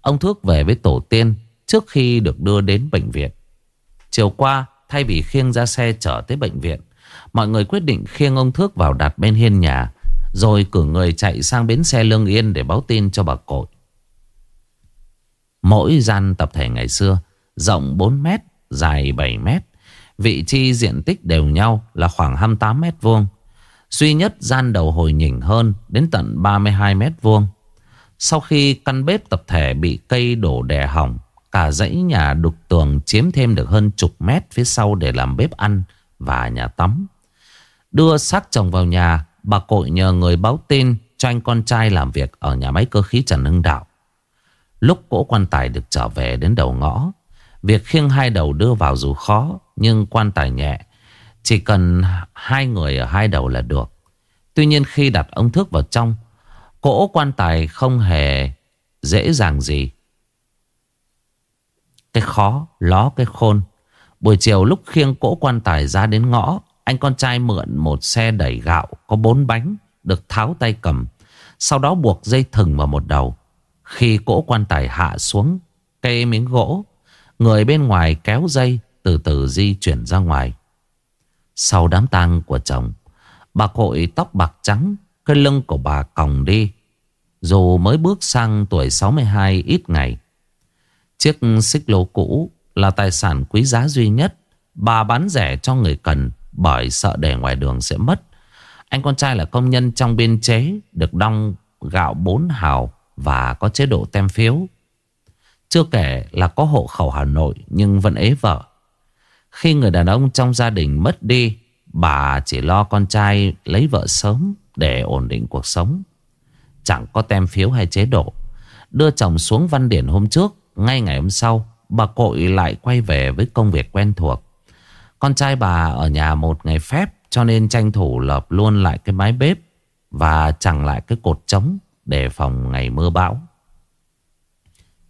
Ông Thước về với tổ tiên trước khi được đưa đến bệnh viện. Chiều qua thay vì khiêng ra xe chở tới bệnh viện Mọi người quyết định khiêng ông Thước vào đặt bên hiên nhà Rồi cử người chạy sang bến xe Lương Yên để báo tin cho bà Cội. Mỗi gian tập thể ngày xưa Rộng 4 mét, dài 7 mét Vị trí diện tích đều nhau là khoảng 28 mét vuông. Duy nhất gian đầu hồi nhỉnh hơn đến tận 32 mét vuông Sau khi căn bếp tập thể bị cây đổ đè hỏng Cả dãy nhà đục tường chiếm thêm được hơn chục mét phía sau để làm bếp ăn và nhà tắm. Đưa xác chồng vào nhà, bà cội nhờ người báo tin cho anh con trai làm việc ở nhà máy cơ khí Trần Hưng Đạo. Lúc cỗ quan tài được trở về đến đầu ngõ, việc khiêng hai đầu đưa vào dù khó nhưng quan tài nhẹ. Chỉ cần hai người ở hai đầu là được. Tuy nhiên khi đặt ông thước vào trong, cỗ quan tài không hề dễ dàng gì. Cái khó ló cái khôn Buổi chiều lúc khiêng cỗ quan tài ra đến ngõ Anh con trai mượn một xe đẩy gạo Có bốn bánh Được tháo tay cầm Sau đó buộc dây thừng vào một đầu Khi cỗ quan tài hạ xuống Cây miếng gỗ Người bên ngoài kéo dây Từ từ di chuyển ra ngoài sau đám tang của chồng Bà cội tóc bạc trắng, Cái lưng của bà còng đi Dù mới bước sang tuổi 62 ít ngày, Chiếc xích lô cũ là tài sản quý giá duy nhất. Bà bán rẻ cho người cần bởi sợ để ngoài đường sẽ mất. Anh con trai là công nhân trong biên chế, được đong gạo 4 hào và có chế độ tem phiếu. Chưa kể là có hộ khẩu Hà Nội nhưng vẫn ế vợ. Khi người đàn ông trong gia đình mất đi, bà chỉ lo con trai lấy vợ sớm để ổn định cuộc sống. Chẳng có tem phiếu hay chế độ. Đưa chồng xuống văn điển hôm trước ngay ngày hôm sau Bà cội lại quay về với công việc quen thuộc Con trai bà ở nhà một ngày phép Cho nên tranh thủ lợp luôn lại cái mái bếp Và chẳng lại cái cột trống Để phòng ngày mưa bão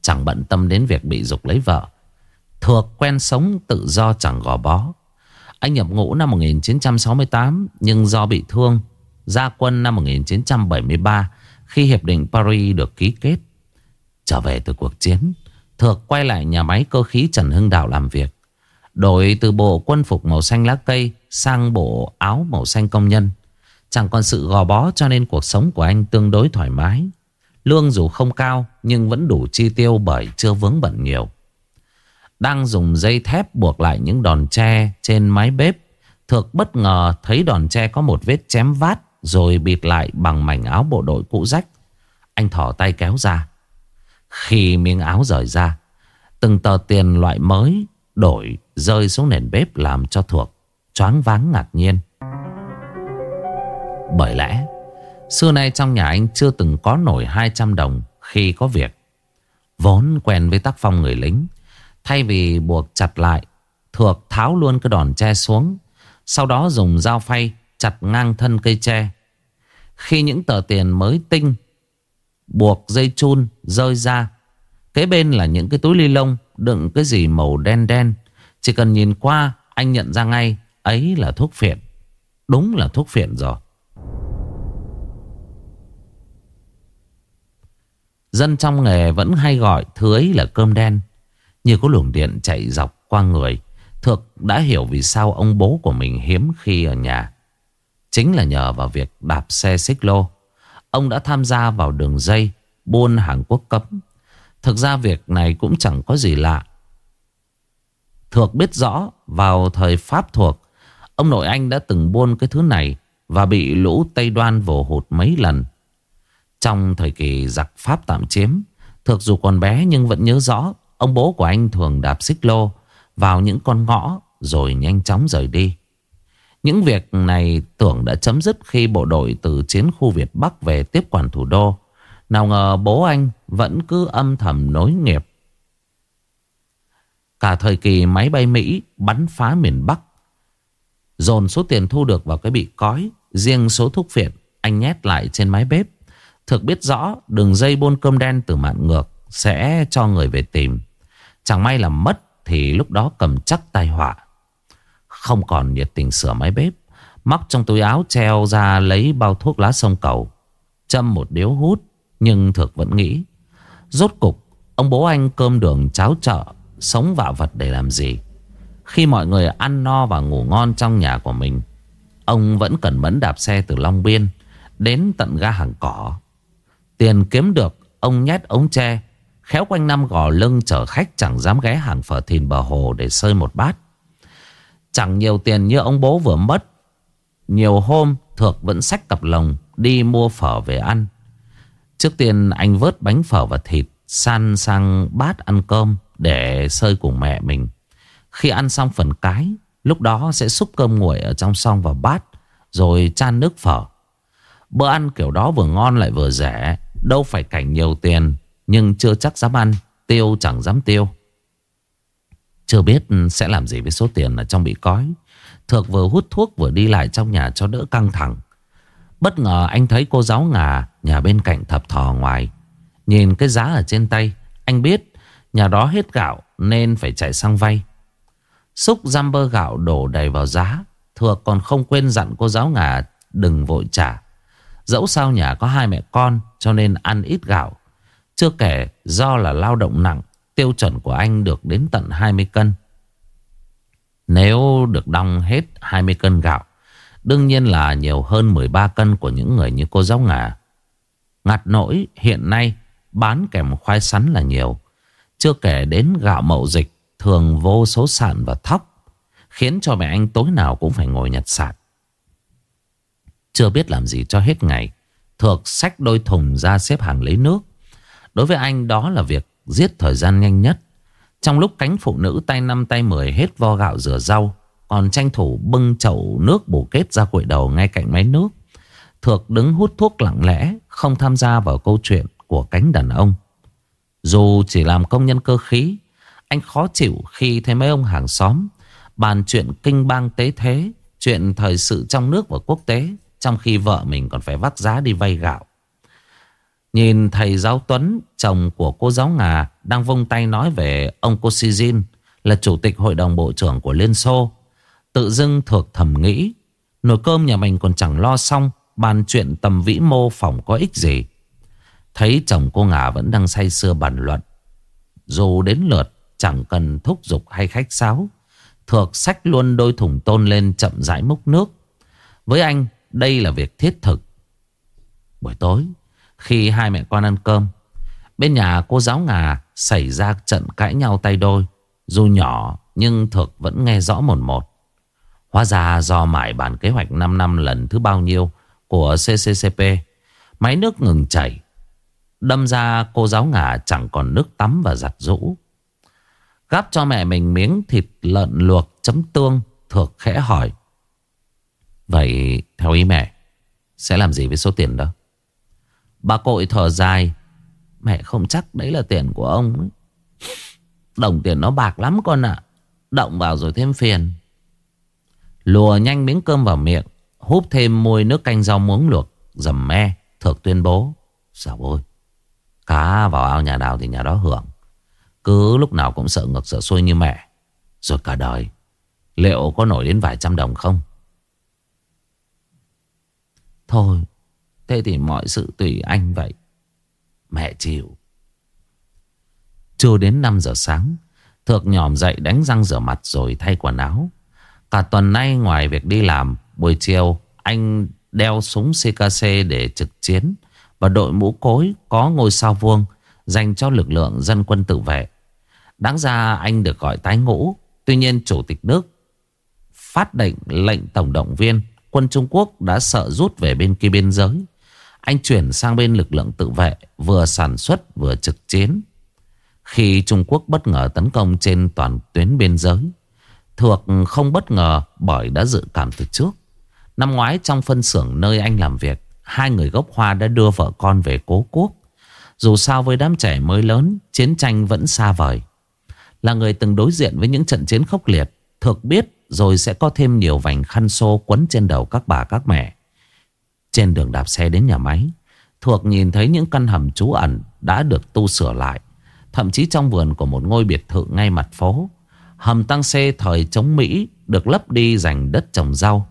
Chẳng bận tâm đến việc bị dục lấy vợ Thuộc quen sống tự do chẳng gò bó Anh nhập ngũ năm 1968 Nhưng do bị thương Ra quân năm 1973 Khi Hiệp định Paris được ký kết Trở về từ cuộc chiến, Thược quay lại nhà máy cơ khí Trần Hưng Đạo làm việc. Đổi từ bộ quân phục màu xanh lá cây sang bộ áo màu xanh công nhân. Chẳng còn sự gò bó cho nên cuộc sống của anh tương đối thoải mái. Lương dù không cao, nhưng vẫn đủ chi tiêu bởi chưa vướng bận nhiều. Đang dùng dây thép buộc lại những đòn tre trên mái bếp. Thược bất ngờ thấy đòn tre có một vết chém vát rồi bịt lại bằng mảnh áo bộ đội cũ rách. Anh thỏ tay kéo ra. Khi miếng áo rời ra, Từng tờ tiền loại mới Đổi rơi xuống nền bếp Làm cho thược choáng váng ngạc nhiên Bởi lẽ, Xưa nay trong nhà anh chưa từng có nổi 200 đồng Khi có việc Vốn quen với tác phong người lính Thay vì buộc chặt lại Thuộc tháo luôn cái đòn tre xuống, Sau đó dùng dao phay Chặt ngang thân cây tre. Khi những tờ tiền mới tinh, Buộc dây chun rơi ra, Kế bên là những cái túi ly lông Đựng cái gì màu đen đen. Chỉ cần nhìn qua, anh nhận ra ngay, Ấy là thuốc phiện. Đúng là thuốc phiện rồi. Dân trong nghề vẫn hay gọi, thứ ấy là cơm đen. Như có luồng điện chạy dọc qua người Thực đã hiểu vì sao ông bố của mình hiếm khi ở nhà Chính là nhờ vào việc đạp xe xích lô Ông đã tham gia vào đường dây buôn hàng quốc cấm. Thực ra việc này cũng chẳng có gì lạ. Thược biết rõ vào thời Pháp thuộc, ông nội anh đã từng buôn cái thứ này và bị lũ Tây Đoan vồ hụt mấy lần. Trong thời kỳ giặc Pháp tạm chiếm, Thược dù còn bé nhưng vẫn nhớ rõ ông bố của anh thường đạp xích lô vào những con ngõ rồi nhanh chóng rời đi. Những việc này tưởng đã chấm dứt khi bộ đội từ chiến khu Việt Bắc về tiếp quản thủ đô. Nào ngờ bố anh vẫn cứ âm thầm nối nghiệp. Cả thời kỳ máy bay Mỹ bắn phá miền Bắc. Dồn số tiền thu được vào cái bị cói. Riêng số thuốc phiện anh nhét lại trên máy bếp. Thực biết rõ đường dây buôn cơm đen từ mạng ngược sẽ cho người về tìm. Chẳng may là mất thì lúc đó cầm chắc tai họa. Không còn nhiệt tình sửa máy bếp, Móc trong túi áo treo ra lấy bao thuốc lá sông cầu. Châm một điếu hút, Nhưng thực vẫn nghĩ, Rốt cục, Ông bố anh cơm đường cháo chợ, Sống vạ vật để làm gì? Khi mọi người ăn no và ngủ ngon trong nhà của mình, Ông vẫn cần mẫn đạp xe từ Long Biên Đến tận ga hàng cỏ. Tiền kiếm được, Ông nhét ống tre Khéo quanh năm gò lưng chở khách Chẳng dám ghé hàng phở thìn bờ hồ Để sơi một bát. Chẳng nhiều tiền như ông bố vừa mất. Nhiều hôm, Thược vẫn xách cặp lồng Đi mua phở về ăn. Trước tiên, anh vớt bánh phở và thịt, San sang bát ăn cơm Để sơi cùng mẹ mình. Khi ăn xong phần cái, Lúc đó sẽ xúc cơm nguội ở trong xong vào bát, Rồi chan nước phở. Bữa ăn kiểu đó vừa ngon lại vừa rẻ, Đâu phải cảnh nhiều tiền. Nhưng chưa chắc dám ăn, Tiêu chẳng dám tiêu. Chưa biết sẽ làm gì với số tiền ở trong bị cói. Thược vừa hút thuốc vừa đi lại trong nhà cho đỡ căng thẳng. Bất ngờ anh thấy cô giáo ngà, Nhà bên cạnh thập thò ngoài. Nhìn cái giá ở trên tay, Anh biết nhà đó hết gạo Nên phải chạy sang vay. Xúc giam bơ gạo đổ đầy vào giá. Thược còn không quên dặn cô giáo ngà Đừng vội trả. Dẫu sao nhà có hai mẹ con Cho nên ăn ít gạo. Chưa kể do là lao động nặng, Tiêu chuẩn của anh được đến tận 20 cân. Nếu được đong hết 20 cân gạo, Đương nhiên là nhiều hơn 13 cân của những người như cô giáo ngà. Ngặt nỗi, hiện nay bán kèm khoai sắn là nhiều. Chưa kể đến gạo mậu dịch thường vô số sạn và thóc, Khiến cho mẹ anh tối nào cũng phải ngồi nhặt sạn. Chưa biết làm gì cho hết ngày, Thược xách đôi thùng ra xếp hàng lấy nước. Đối với anh, đó là việc giết thời gian nhanh nhất. Trong lúc cánh phụ nữ tay năm, tay mười hết vo gạo rửa rau, Còn tranh thủ bưng chậu nước bổ kết ra quậy đầu ngay cạnh máy nước, Thược đứng hút thuốc lặng lẽ, Không tham gia vào câu chuyện của cánh đàn ông. Dù chỉ làm công nhân cơ khí, Anh khó chịu khi thấy mấy ông hàng xóm Bàn chuyện kinh bang tế thế, Chuyện thời sự trong nước và quốc tế, Trong khi vợ mình còn phải vác giá đi vay gạo. Nhìn thầy giáo Tuấn, Chồng của cô giáo Ngà, Đang vung tay nói về ông Kosizin Là chủ tịch hội đồng bộ trưởng của Liên Xô. Tự dưng thuộc thầm nghĩ, Nồi cơm nhà mình còn chẳng lo xong, Bàn chuyện tầm vĩ mô phỏng có ích gì? Thấy chồng cô Ngà vẫn đang say sưa bàn luận, Dù đến lượt chẳng cần thúc giục hay khách sáo, Thược sách luôn đôi thùng tôn lên chậm rãi múc nước. Với anh, đây là việc thiết thực. Buổi tối khi hai mẹ con ăn cơm. Bên nhà cô giáo Ngà Xảy ra trận cãi nhau tay đôi, Dù nhỏ nhưng thực vẫn nghe rõ một một. Hóa ra do mải bản kế hoạch 5 năm lần thứ bao nhiêu Của CCCP Máy nước ngừng chảy. Đâm ra cô giáo ngà chẳng còn nước tắm và giặt rũ. Gắp cho mẹ mình miếng thịt lợn luộc chấm tương, Thược khẽ hỏi. Vậy theo ý mẹ, Sẽ làm gì với số tiền đó? Bà cội thở dài. Mẹ không chắc đấy là tiền của ông ấy. Đồng tiền nó bạc lắm con ạ. Động vào rồi thêm phiền. Lùa nhanh miếng cơm vào miệng, Húp thêm môi nước canh rau muống luộc, Dầm me, Thược tuyên bố. Sao ôi Cá vào ao nhà nào thì nhà đó hưởng. Cứ lúc nào cũng sợ ngực sợ xuôi như mẹ. Rồi cả đời, Liệu có nổi đến vài trăm đồng không? Thôi Thế thì mọi sự tùy anh vậy. Mẹ chịu. Chưa đến 5 giờ sáng, Thược nhòm dậy đánh răng rửa mặt rồi thay quần áo. Cả tuần nay ngoài việc đi làm, Buổi chiều anh đeo súng CKC để trực chiến Và đội mũ cối có ngôi sao vuông Dành cho lực lượng dân quân tự vệ. Đáng ra anh được gọi tái ngũ, Tuy nhiên chủ tịch nước Phát định lệnh tổng động viên Quân Trung Quốc đã sợ rút về bên kia biên giới. Anh chuyển sang bên lực lượng tự vệ, Vừa sản xuất vừa trực chiến. Khi Trung Quốc bất ngờ tấn công trên toàn tuyến biên giới Thuộc không bất ngờ bởi đã dự cảm từ trước. Năm ngoái trong phân xưởng nơi anh làm việc, Hai người gốc hoa đã đưa vợ con về cố quốc. Dù sao với đám trẻ mới lớn, Chiến tranh vẫn xa vời. Là người từng đối diện với những trận chiến khốc liệt Thực biết rồi sẽ có thêm nhiều vành khăn xô quấn trên đầu các bà các mẹ. Trên đường đạp xe đến nhà máy, Thuộc nhìn thấy những căn hầm trú ẩn đã được tu sửa lại. Thậm chí trong vườn của một ngôi biệt thự ngay mặt phố, hầm tăng xe thời chống Mỹ được lấp đi dành đất trồng rau.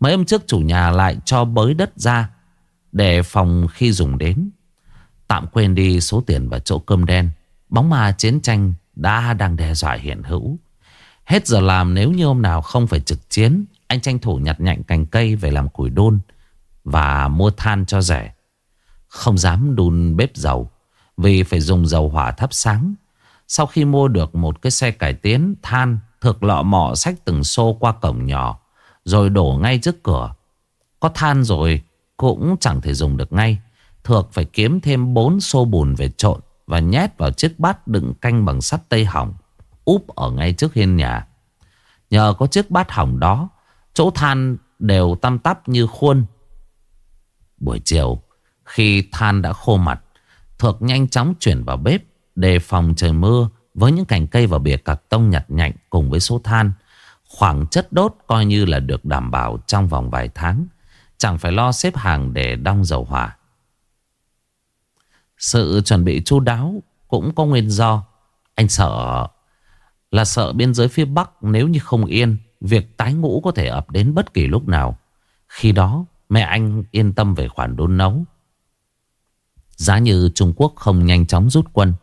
Mấy hôm trước chủ nhà lại cho bới đất ra để phòng khi dùng đến. Tạm quên đi số tiền và chỗ cơm đen, bóng ma chiến tranh đã đang đe dọa hiện hữu. Hết giờ làm nếu như hôm nào không phải trực chiến Anh tranh thủ nhặt nhạnh cành cây về làm củi đôn và mua than cho rẻ. Không dám đun bếp dầu, Vì phải dùng dầu hỏa thắp sáng. Sau khi mua được một cái xe cải tiến, than Thực lọ mọ sách từng xô qua cổng nhỏ, Rồi đổ ngay trước cửa. Có than rồi Cũng chẳng thể dùng được ngay. Thược phải kiếm thêm 4 xô bùn về trộn Và nhét vào chiếc bát đựng canh bằng sắt tây hỏng, Úp ở ngay trước hiên nhà. Nhờ có chiếc bát hỏng đó, Chỗ than đều tăm tắp như khuôn Buổi chiều, Khi than đã khô mặt, Thược nhanh chóng chuyển vào bếp, Đề phòng trời mưa Với những cành cây và bìa cạc tông nhặt nhạnh Cùng với số than. Khoảng chất đốt coi như là được đảm bảo Trong vòng vài tháng. Chẳng phải lo xếp hàng để đong dầu hỏa. Sự chuẩn bị chu đáo Cũng có nguyên do. Anh sợ Là sợ biên giới phía Bắc Nếu như không yên, Việc tái ngũ có thể ập đến bất kỳ lúc nào. Khi đó mẹ anh yên tâm về khoản đốn nấu Giá như Trung Quốc không nhanh chóng rút quân,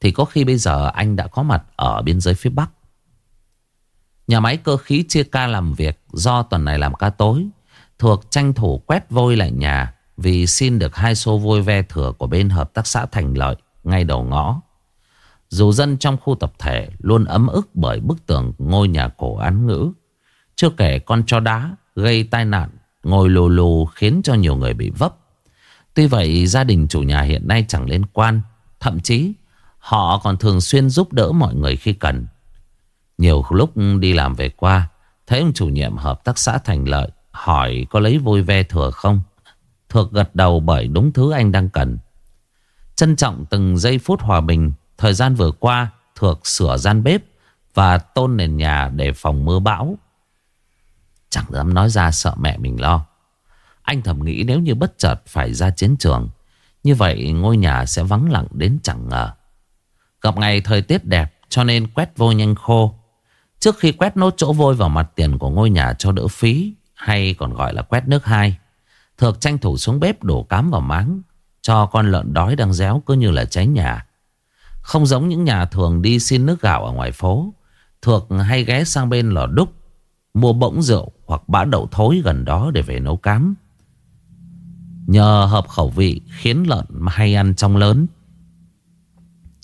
Thì có khi bây giờ anh đã có mặt ở biên giới phía Bắc. Nhà máy cơ khí chia ca làm việc Do tuần này làm ca tối, Thuộc tranh thủ quét vôi lại nhà Vì xin được hai xô vôi ve thừa Của bên hợp tác xã Thành Lợi Ngay đầu ngõ. Dù dân trong khu tập thể Luôn ấm ức bởi bức tường ngôi nhà cổ án ngữ, chưa kể con cho đá gây tai nạn ngồi lù lù khiến cho nhiều người bị vấp. Tuy vậy, gia đình chủ nhà hiện nay chẳng liên quan. Thậm chí họ còn thường xuyên giúp đỡ mọi người khi cần. Nhiều lúc đi làm về qua, thấy ông chủ nhiệm hợp tác xã thành lợi hỏi có lấy vôi ve thừa không. Thược gật đầu bởi đúng thứ anh đang cần. Trân trọng từng giây phút hòa bình, Thời gian vừa qua, Thược sửa gian bếp Và tôn nền nhà để phòng mưa bão Chẳng dám nói ra sợ mẹ mình lo. Anh thầm nghĩ nếu như bất chợt phải ra chiến trường, Như vậy ngôi nhà sẽ vắng lặng đến chẳng ngờ. Gặp ngày thời tiết đẹp cho nên quét vôi nhanh khô. Trước khi quét nốt chỗ vôi vào mặt tiền của ngôi nhà cho đỡ phí, Hay còn gọi là quét nước hai, Thược tranh thủ xuống bếp đổ cám vào máng, Cho con lợn đói đang réo cứ như là cháy nhà. Không giống những nhà thường đi xin nước gạo ở ngoài phố, Thược hay ghé sang bên lò đúc, Mua bỗng rượu hoặc bã đậu thối gần đó để về nấu cám. Nhờ hợp khẩu vị khiến lợn hay ăn trong lớn.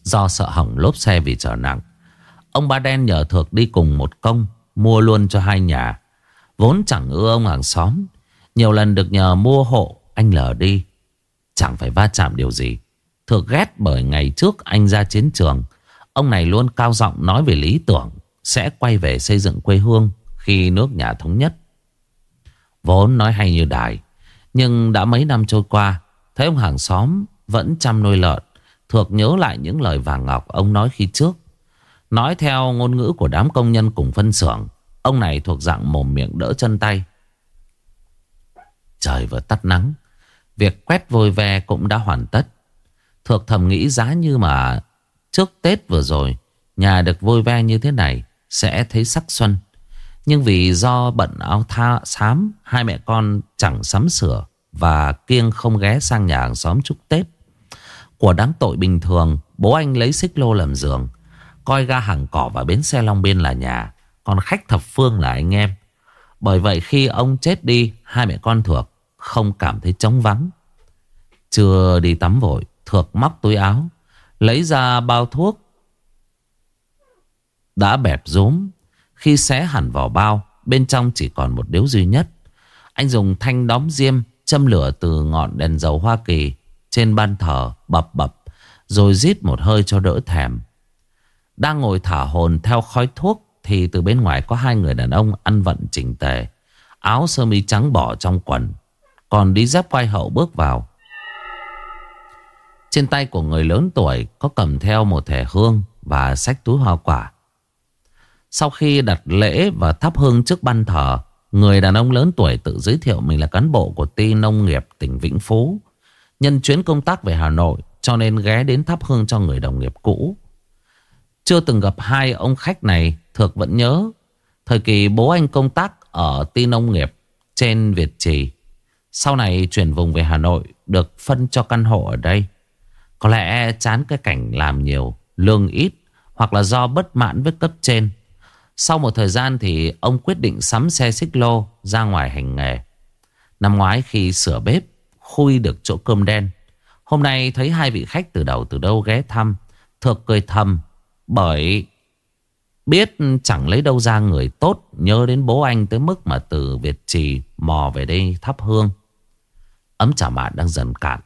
Do sợ hỏng lốp xe vì trở nặng. Ông ba đen nhờ Thược đi cùng một công mua luôn cho hai nhà. Vốn chẳng ưa ông hàng xóm. Nhiều lần được nhờ mua hộ, anh lờ đi. Chẳng phải va chạm điều gì. Thược ghét bởi ngày trước anh ra chiến trường. Ông này luôn cao giọng nói về lý tưởng, sẽ quay về xây dựng quê hương khi nước nhà thống nhất. Vốn nói hay như đài, nhưng đã mấy năm trôi qua, thấy ông hàng xóm vẫn chăm nuôi lợn, thuộc nhớ lại những lời vàng ngọc ông nói khi trước. Nói theo ngôn ngữ của đám công nhân cùng phân xưởng, ông này thuộc dạng mồm miệng đỡ chân tay. Trời vừa tắt nắng, việc quét vôi ve cũng đã hoàn tất. Thuộc thầm nghĩ giá như mà trước Tết vừa rồi, nhà được vôi ve như thế này sẽ thấy sắc xuân. Nhưng vì do bận áo tha, xám, Hai mẹ con chẳng sắm sửa Và kiêng không ghé sang nhà hàng xóm chúc Tết. Của đáng tội bình thường, Bố anh lấy xích lô làm giường, Coi ga hàng cỏ và bến xe Long Biên là nhà, Còn khách thập phương là anh em. Bởi vậy khi ông chết đi, Hai mẹ con Thược không cảm thấy trống vắng. Chưa đi tắm vội, Thược móc túi áo, Lấy ra bao thuốc Đã bẹp rúm khi xé hẳn vào bao, Bên trong chỉ còn một điếu duy nhất. Anh dùng thanh đóm diêm Châm lửa từ ngọn đèn dầu Hoa Kỳ Trên ban thờ bập bập, Rồi rít một hơi cho đỡ thèm. Đang ngồi thả hồn theo khói thuốc, Thì từ bên ngoài có hai người đàn ông Ăn vận chỉnh tề, Áo sơ mi trắng bỏ trong quần, Còn đi dép quay hậu bước vào. Trên tay của người lớn tuổi Có cầm theo một thẻ hương Và sách túi hoa quả sau khi đặt lễ và thắp hương trước ban thờ, người đàn ông lớn tuổi tự giới thiệu mình là cán bộ của ty nông nghiệp tỉnh Vĩnh Phú. Nhân chuyến công tác về Hà Nội cho nên ghé đến thắp hương cho người đồng nghiệp cũ. Chưa từng gặp hai ông khách này, Thược vẫn nhớ. Thời kỳ bố anh công tác ở ty nông nghiệp trên Việt Trì. Sau này chuyển vùng về Hà Nội được phân cho căn hộ ở đây. Có lẽ chán cái cảnh làm nhiều, lương ít hoặc là do bất mãn với cấp trên. Sau một thời gian thì ông quyết định sắm xe xích lô ra ngoài hành nghề. Năm ngoái khi sửa bếp, Khui được chỗ cơm đen, Hôm nay thấy hai vị khách từ đầu từ đâu ghé thăm, Thược cười thầm, Bởi biết chẳng lấy đâu ra người tốt Nhớ đến bố anh tới mức mà từ Việt Trì Mò về đây thắp hương Ấm trà mạn đang dần cạn,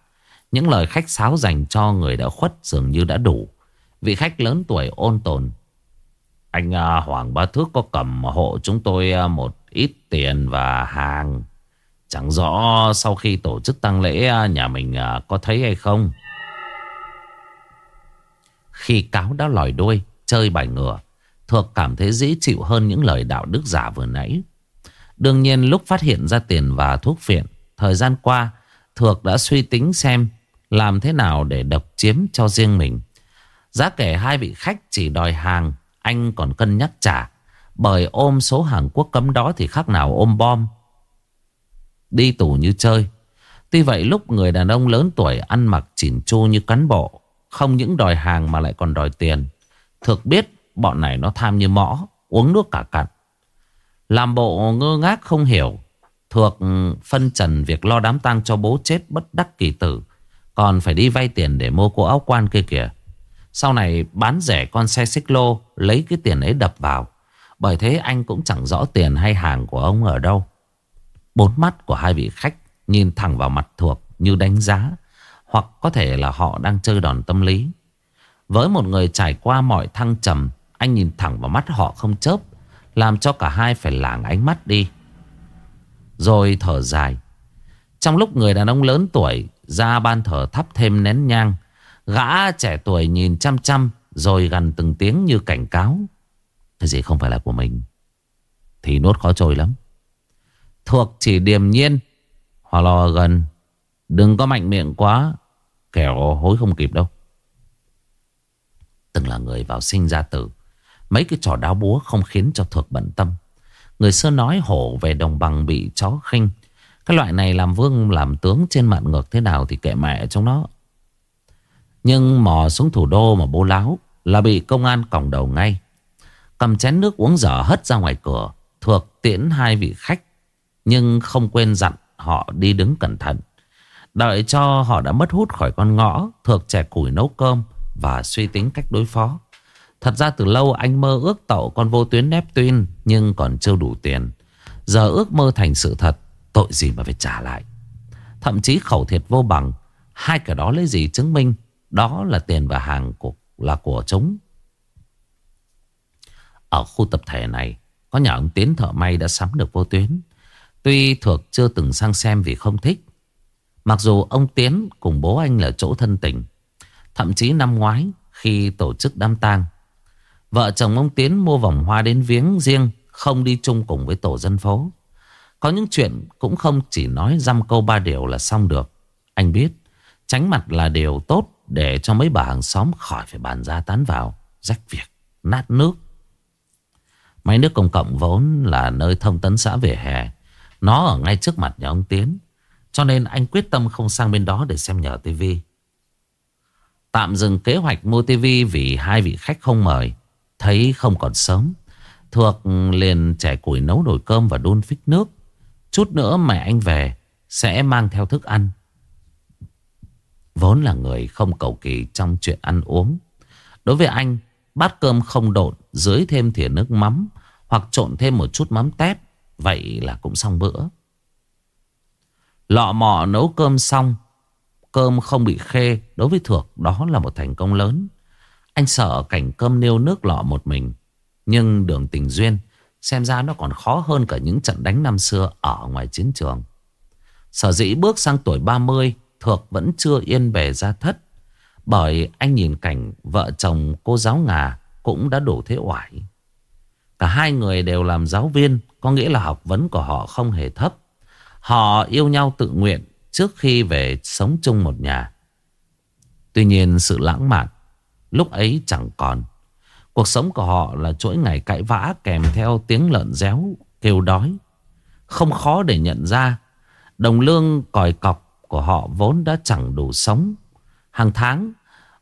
Những lời khách sáo dành cho người đã khuất Dường như đã đủ Vị khách lớn tuổi ôn tồn anh à, Hoàng Bá Thước có cầm hộ chúng tôi à, một ít tiền và hàng. Chẳng rõ sau khi tổ chức tăng lễ à, nhà mình có thấy hay không? Khi cáo đã lòi đuôi, Chơi bài ngựa Thược cảm thấy dễ chịu hơn những lời đạo đức giả vừa nãy. Đương nhiên, lúc phát hiện ra tiền và thuốc phiện, Thời gian qua, Thược đã suy tính xem Làm thế nào để độc chiếm cho riêng mình. Giá kể hai vị khách chỉ đòi hàng anh còn cân nhắc trả. Bởi ôm số hàng quốc cấm đó Thì khác nào ôm bom. Đi tù như chơi. Tuy vậy lúc người đàn ông lớn tuổi Ăn mặc chỉn chu như cán bộ, Không những đòi hàng mà lại còn đòi tiền. Thực biết bọn này nó tham như mõ, Uống nước cả cặn. Làm bộ ngơ ngác không hiểu, Thuộc phân trần việc lo đám tang cho bố chết bất đắc kỳ tử, Còn phải đi vay tiền để mua cô áo quan kia kìa. Sau này bán rẻ con xe xích lô, Lấy cái tiền ấy đập vào. Bởi thế anh cũng chẳng rõ tiền hay hàng của ông ở đâu. Bốn mắt của hai vị khách Nhìn thẳng vào mặt thuộc như đánh giá, Hoặc có thể là họ đang chơi đòn tâm lý. Với một người trải qua mọi thăng trầm, Anh nhìn thẳng vào mắt họ không chớp, Làm cho cả hai phải lảng ánh mắt đi. Rồi thở dài. Trong lúc người đàn ông lớn tuổi Ra ban thờ thắp thêm nén nhang Gã trẻ tuổi nhìn chăm chăm, Rồi gần từng tiếng như cảnh cáo Cái gì không phải là của mình, Thì nuốt khó trôi lắm Thuộc chỉ điềm nhiên Hòa lo gần, Đừng có mạnh miệng quá, Kẻo hối không kịp đâu Từng là người vào sinh ra tử, Mấy cái trò đáo búa không khiến cho thuộc bận tâm Người xưa nói hổ về đồng bằng bị chó khinh. Cái loại này làm vương, làm tướng trên mạn ngược thế nào thì kệ mẹ trong nó. Nhưng mò xuống thủ đô mà bố láo là bị công an còng đầu ngay. Cầm chén nước uống dở hất ra ngoài cửa. Thuộc tiễn hai vị khách. Nhưng không quên dặn họ đi đứng cẩn thận. Đợi cho họ đã mất hút khỏi con ngõ. Thuộc trẻ củi nấu cơm và suy tính cách đối phó. Thật ra từ lâu anh mơ ước tậu con vô tuyến Neptune, Nhưng còn chưa đủ tiền Giờ ước mơ thành sự thật, Tội gì mà phải trả lại Thậm chí khẩu thiệt vô bằng, Hai cái đó lấy gì chứng minh đó là tiền và hàng của, là của chúng. Ở khu tập thể này Có nhà ông Tiến thợ may đã sắm được vô tuyến. Tuy thuộc chưa từng sang xem vì không thích Mặc dù ông Tiến cùng bố anh là chỗ thân tình Thậm chí năm ngoái Khi tổ chức đám tang Vợ chồng ông Tiến mua vòng hoa đến viếng riêng Không đi chung cùng với tổ dân phố. Có những chuyện cũng không chỉ nói dăm câu ba điều là xong được. Anh biết Tránh mặt là điều tốt để cho mấy bà hàng xóm khỏi phải bàn ra tán vào Rách việc, nát nước. Máy nước công cộng vốn là nơi thông tấn xã về hè. Nó ở ngay trước mặt nhà ông Tiến Cho nên anh quyết tâm không sang bên đó để xem nhờ tivi. Tạm dừng kế hoạch mua tivi vì hai vị khách không mời Thấy không còn sớm. Thuộc liền trẻ củi nấu nồi cơm và đun phích nước. Chút nữa mẹ anh về Sẽ mang theo thức ăn. Vốn là người không cầu kỳ trong chuyện ăn uống Đối với anh, Bát cơm không độn, Dưới thêm thìa nước mắm, Hoặc trộn thêm một chút mắm tép, Vậy là cũng xong bữa Lọ mọ nấu cơm xong, Cơm không bị khê Đối với Thược đó là một thành công lớn anh sợ cảnh cơm nêu nước lọ một mình. Nhưng đường tình duyên, xem ra nó còn khó hơn cả những trận đánh năm xưa ở ngoài chiến trường. Sở dĩ bước sang tuổi 30 Thược vẫn chưa yên bề ra thất. Bởi anh nhìn cảnh vợ chồng cô giáo ngà cũng đã đủ thế oải. Cả hai người đều làm giáo viên, có nghĩa là học vấn của họ không hề thấp. Họ yêu nhau tự nguyện trước khi về sống chung một nhà. Tuy nhiên sự lãng mạn Lúc ấy chẳng còn Cuộc sống của họ là chuỗi ngày cãi vã Kèm theo tiếng lợn réo Kêu đói Không khó để nhận ra Đồng lương còi cọc của họ vốn đã chẳng đủ sống Hàng tháng,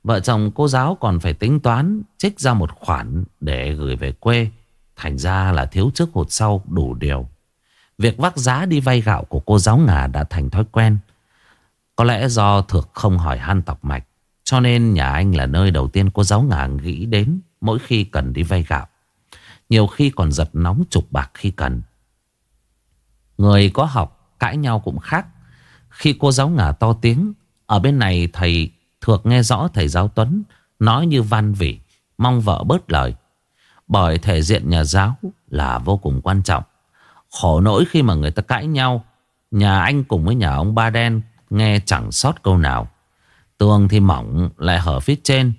Vợ chồng cô giáo còn phải tính toán, Trích ra một khoản để gửi về quê Thành ra là thiếu trước hụt sau đủ điều Việc vác giá đi vay gạo của cô giáo ngà đã thành thói quen. Có lẽ do Thược không hỏi han tọc mạch. Cho nên nhà anh là nơi đầu tiên cô giáo ngà nghĩ đến mỗi khi cần đi vay gạo. Nhiều khi còn giật nóng chục bạc khi cần. Người có học, cãi nhau cũng khác. Khi cô giáo ngả to tiếng, ở bên này thầy thuộc nghe rõ thầy giáo Tuấn nói như văn vỉ, mong vợ bớt lời. Bởi thể diện nhà giáo là vô cùng quan trọng. Khổ nỗi khi mà người ta cãi nhau, nhà anh cùng với nhà ông Ba Đen nghe chẳng sót câu nào. Tường thì mỏng lại hở phía trên.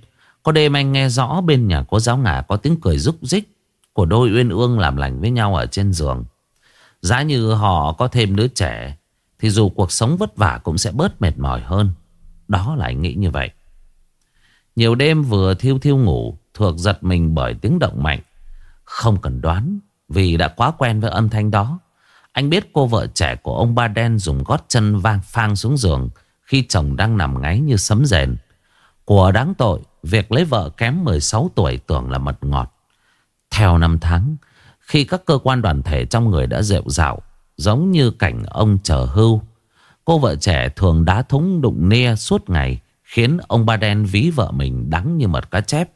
Có đêm anh nghe rõ bên nhà cô giáo ngả có tiếng cười rúc rích của đôi uyên ương làm lành với nhau ở trên giường. Giá như họ có thêm đứa trẻ thì dù cuộc sống vất vả cũng sẽ bớt mệt mỏi hơn. Đó là anh nghĩ như vậy. Nhiều đêm vừa thiêu thiêu ngủ Thuộc giật mình bởi tiếng động mạnh Không cần đoán, Vì đã quá quen với âm thanh đó Anh biết cô vợ trẻ của ông Ba Đen Dùng gót chân vang phang xuống giường Khi chồng đang nằm ngáy như sấm rền Của đáng tội, Việc lấy vợ kém 16 tuổi tưởng là mật ngọt Theo năm tháng, Khi các cơ quan đoàn thể trong người đã rệu rạo Giống như cảnh ông chờ hưu. Cô vợ trẻ thường đá thúng đụng nia suốt ngày, Khiến ông Ba Đen ví vợ mình đắng như mật cá chép.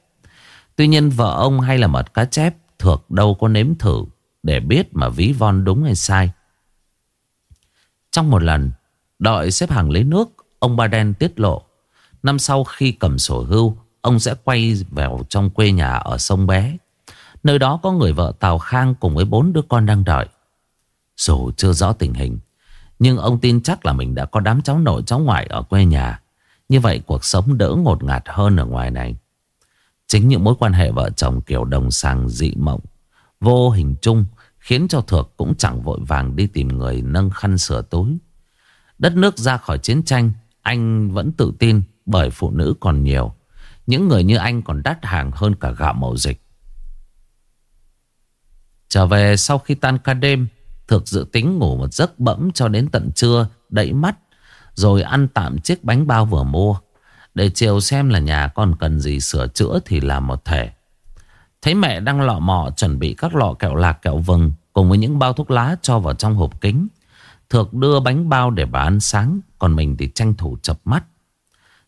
Tuy nhiên vợ ông hay là mật cá chép Thược đâu có nếm thử Để biết mà ví von đúng hay sai. Trong một lần Đợi xếp hàng lấy nước, Ông Ba Đen tiết lộ, Năm sau khi cầm sổ hưu, Ông sẽ quay vào trong quê nhà ở sông Bé. Nơi đó có người vợ Tào Khang Cùng với bốn đứa con đang đợi. Dù chưa rõ tình hình Nhưng ông tin chắc là mình đã có đám cháu nội cháu ngoại ở quê nhà như vậy cuộc sống đỡ ngột ngạt hơn ở ngoài này. Chính những mối quan hệ vợ chồng kiểu đồng sàng dị mộng, vô hình chung khiến cho Thược cũng chẳng vội vàng đi tìm người nâng khăn sửa túi. Đất nước ra khỏi chiến tranh, anh vẫn tự tin bởi phụ nữ còn nhiều. Những người như anh còn đắt hàng hơn cả gạo mậu dịch. Trở về sau khi tan ca đêm, Thực dự tính ngủ một giấc bẫm cho đến tận trưa, đẩy mắt rồi ăn tạm chiếc bánh bao vừa mua. Để chiều xem là nhà còn cần gì sửa chữa thì làm một thể. Thấy mẹ đang lọ mọ chuẩn bị các lọ kẹo lạc kẹo vừng Cùng với những bao thuốc lá cho vào trong hộp kính Thược đưa bánh bao để bà ăn sáng Còn mình thì tranh thủ chập mắt.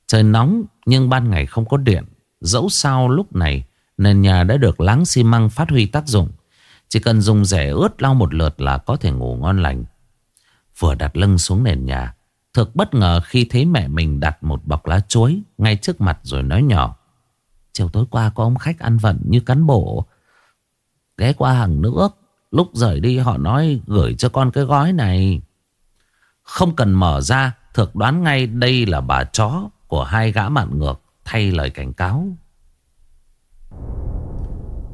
Trời nóng nhưng ban ngày không có điện. Dẫu sao lúc này Nền nhà đã được láng xi măng phát huy tác dụng. Chỉ cần dùng rẻ ướt lau một lượt là có thể ngủ ngon lành Vừa đặt lưng xuống nền nhà Thực bất ngờ khi thấy mẹ mình đặt một bọc lá chuối ngay trước mặt rồi nói nhỏ. Chiều tối qua có ông khách ăn vận như cán bộ. Ghé qua hàng nước. Lúc rời đi họ nói gửi cho con cái gói này. Không cần mở ra. Thực đoán ngay đây là bà chó của hai gã mạn ngược thay lời cảnh cáo.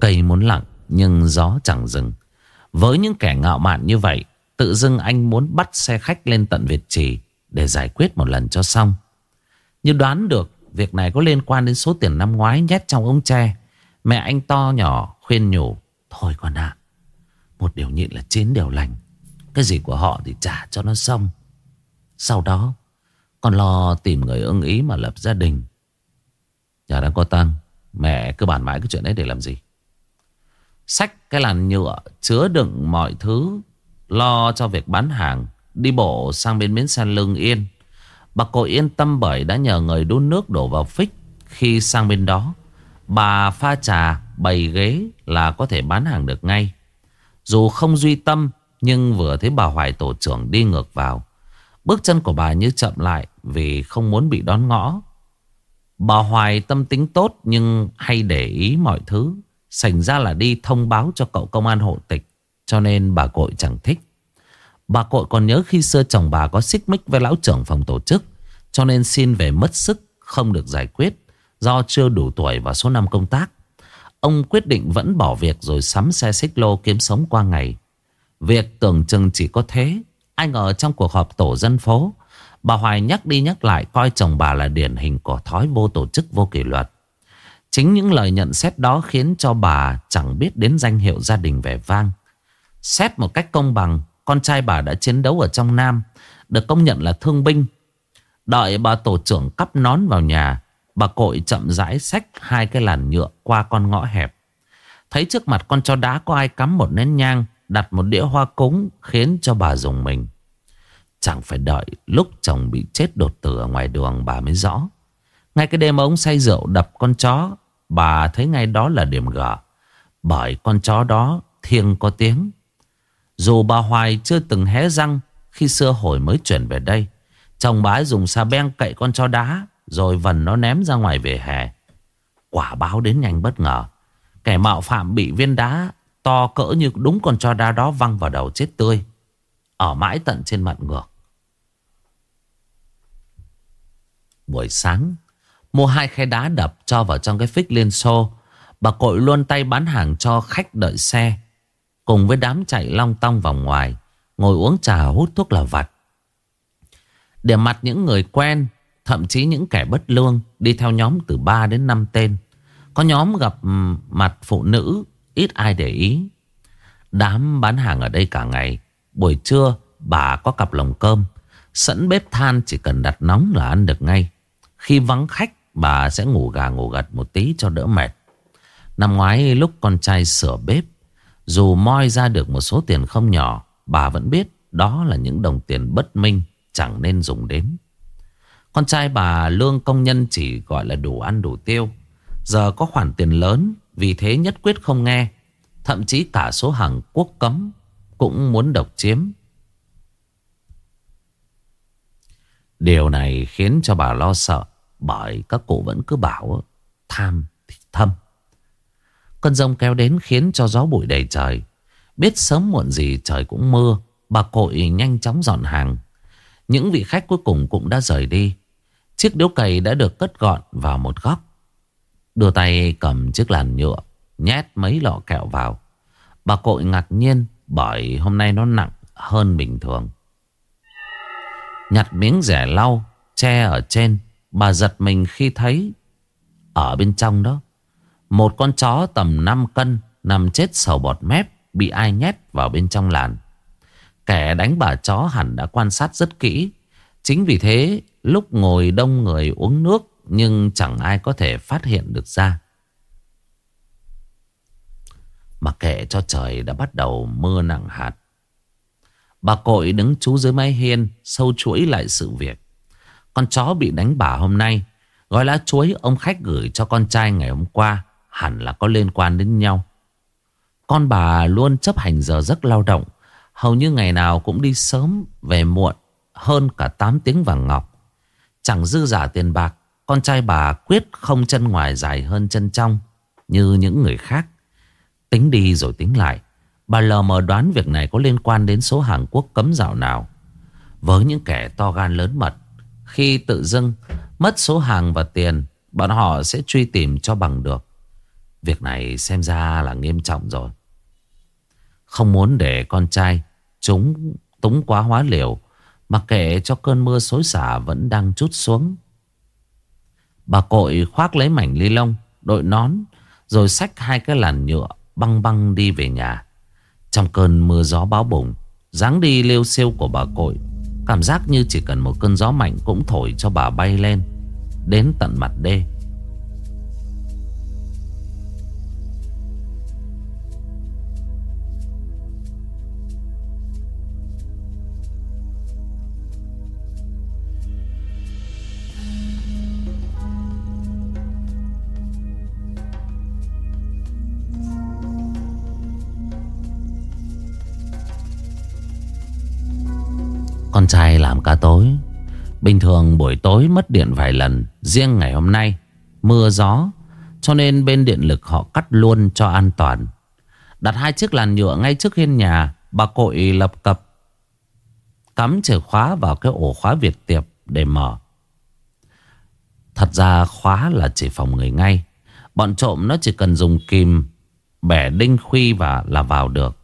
Cây muốn lặng nhưng gió chẳng dừng. Với những kẻ ngạo mạn như vậy, tự dưng anh muốn bắt xe khách lên tận Việt Trì để giải quyết một lần cho xong. Như đoán được việc này có liên quan đến số tiền năm ngoái nhét trong ống tre. Mẹ anh to nhỏ khuyên nhủ. Thôi con ạ, một điều nhịn là chín điều lành. Cái gì của họ thì trả cho nó xong. Sau đó, con lo tìm người ưng ý mà lập gia đình. Nhà đang có tăng, mẹ cứ bàn mãi cái chuyện đấy để làm gì? Xách cái làn nhựa chứa đựng mọi thứ, lo cho việc bán hàng, Đi bộ sang bên bến xe lưng Yên. Bà cô yên tâm bởi đã nhờ người đun nước đổ vào phích Khi sang bên đó. Bà pha trà, bày ghế là có thể bán hàng được ngay. Dù không duy tâm, Nhưng vừa thấy bà Hoài tổ trưởng đi ngược vào. Bước chân của bà như chậm lại Vì không muốn bị đón ngõ. Bà Hoài tâm tính tốt Nhưng hay để ý mọi thứ. Sành ra là đi thông báo cho cậu công an hộ tịch, Cho nên bà cội chẳng thích. Bà cội còn nhớ khi xưa chồng bà có xích mích với lão trưởng phòng tổ chức, Cho nên xin về mất sức, không được giải quyết, Do chưa đủ tuổi và số năm công tác. Ông quyết định vẫn bỏ việc rồi sắm xe xích lô kiếm sống qua ngày. Việc tưởng chừng chỉ có thế, ai ngờ trong cuộc họp tổ dân phố, Bà Hoài nhắc đi nhắc lại coi chồng bà là điển hình của thói vô tổ chức vô kỷ luật. Chính những lời nhận xét đó khiến cho bà chẳng biết đến danh hiệu gia đình vẻ vang Xét một cách công bằng con trai bà đã chiến đấu ở trong Nam Được công nhận là thương binh Đợi bà tổ trưởng cắp nón vào nhà Bà cội chậm rãi xách hai cái làn nhựa qua con ngõ hẹp Thấy trước mặt con chó đá có ai cắm một nén nhang đặt một đĩa hoa cúng khiến cho bà dùng mình. Chẳng phải đợi lúc chồng bị chết đột tử ở ngoài đường bà mới rõ. Ngay cái đêm ông say rượu đập con chó, bà thấy ngay đó là điểm gở. Bởi con chó đó thiêng có tiếng. Dù bà Hoài chưa từng hé răng khi xưa hồi mới chuyển về đây. Chồng bà ấy dùng xà beng cậy con chó đá rồi vần nó ném ra ngoài về hè. Quả báo đến nhanh bất ngờ. Kẻ mạo phạm bị viên đá to cỡ như đúng con chó đá đó văng vào đầu chết tươi. Ở mãi tận trên mặt ngược. Buổi sáng, mua hai khay đá đập cho vào trong cái phích liên xô. Bà cội luôn tay bán hàng cho khách đợi xe. Cùng với đám chạy long tong vòng ngoài. Ngồi uống trà hút thuốc là vặt. Để mặt những người quen, thậm chí những kẻ bất lương đi theo nhóm từ 3 đến 5 tên. Có nhóm gặp ừ, mặt phụ nữ, ít ai để ý. Đám bán hàng ở đây cả ngày. Buổi trưa, bà có cặp lồng cơm. Sẵn bếp than chỉ cần đặt nóng là ăn được ngay. Khi vắng khách, bà sẽ ngủ gà ngủ gật một tí cho đỡ mệt. Năm ngoái lúc con trai sửa bếp, dù moi ra được một số tiền không nhỏ, bà vẫn biết đó là những đồng tiền bất minh chẳng nên dùng đến. Con trai bà lương công nhân chỉ gọi là đủ ăn đủ tiêu. Giờ có khoản tiền lớn, vì thế nhất quyết không nghe. Thậm chí cả số hàng quốc cấm cũng muốn độc chiếm. Điều này khiến cho bà lo sợ bởi các cụ vẫn cứ bảo tham thì thâm. Cơn rông kéo đến khiến cho gió bụi đầy trời. Biết sớm muộn gì trời cũng mưa. Bà cội nhanh chóng dọn hàng. Những vị khách cuối cùng cũng đã rời đi. Chiếc điếu cày đã được cất gọn vào một góc. Đưa tay cầm chiếc làn nhựa, nhét mấy lọ kẹo vào. Bà cội ngạc nhiên bởi hôm nay nó nặng hơn bình thường. Nhặt miếng rẻ lau, che ở trên. Bà giật mình khi thấy ở bên trong đó, một con chó tầm 5 cân nằm chết sầu bọt mép bị ai nhét vào bên trong làn. Kẻ đánh bà chó hẳn đã quan sát rất kỹ. Chính vì thế, lúc ngồi đông người uống nước nhưng chẳng ai có thể phát hiện được ra. Mà kệ cho trời đã bắt đầu mưa nặng hạt. Bà cội đứng chú dưới mái hiên, sâu chuỗi lại sự việc. Con chó bị đánh bả hôm nay. Gói lá chuối ông khách gửi cho con trai ngày hôm qua Hẳn là có liên quan đến nhau. Con bà luôn chấp hành giờ giấc lao động. Hầu như ngày nào cũng đi sớm, Về muộn, Hơn cả 8 tiếng vàng ngọc. Chẳng dư giả tiền bạc, Con trai bà quyết không chân ngoài dài hơn chân trong, Như những người khác. Tính đi rồi tính lại, Bà lờ mờ đoán việc này có liên quan đến số hàng quốc cấm dạo nào. Với những kẻ to gan lớn mật khi tự dưng mất số hàng và tiền, Bọn họ sẽ truy tìm cho bằng được. Việc này xem ra là nghiêm trọng rồi. Không muốn để con trai Chúng túng quá hóa liều, Mặc kệ cho cơn mưa xối xả Vẫn đang chút xuống. Bà cội khoác lấy mảnh ly lông, Đội nón, Rồi xách hai cái làn nhựa Băng băng đi về nhà. Trong cơn mưa gió báo bùng, dáng đi lêu siêu của bà cội Cảm giác như chỉ cần một cơn gió mạnh Cũng thổi cho bà bay lên. Đến tận mặt đê Con trai làm cá tối. Bình thường buổi tối mất điện vài lần, Riêng ngày hôm nay, Mưa gió, Cho nên bên điện lực họ cắt luôn cho an toàn. Đặt hai chiếc làn nhựa ngay trước hiên nhà, Bà cội lập cập, Cắm chìa khóa vào cái ổ khóa Việt tiệp để mở. Thật ra khóa là chỉ phòng người ngay, Bọn trộm nó chỉ cần dùng kìm, Bẻ đinh khuy và là vào được.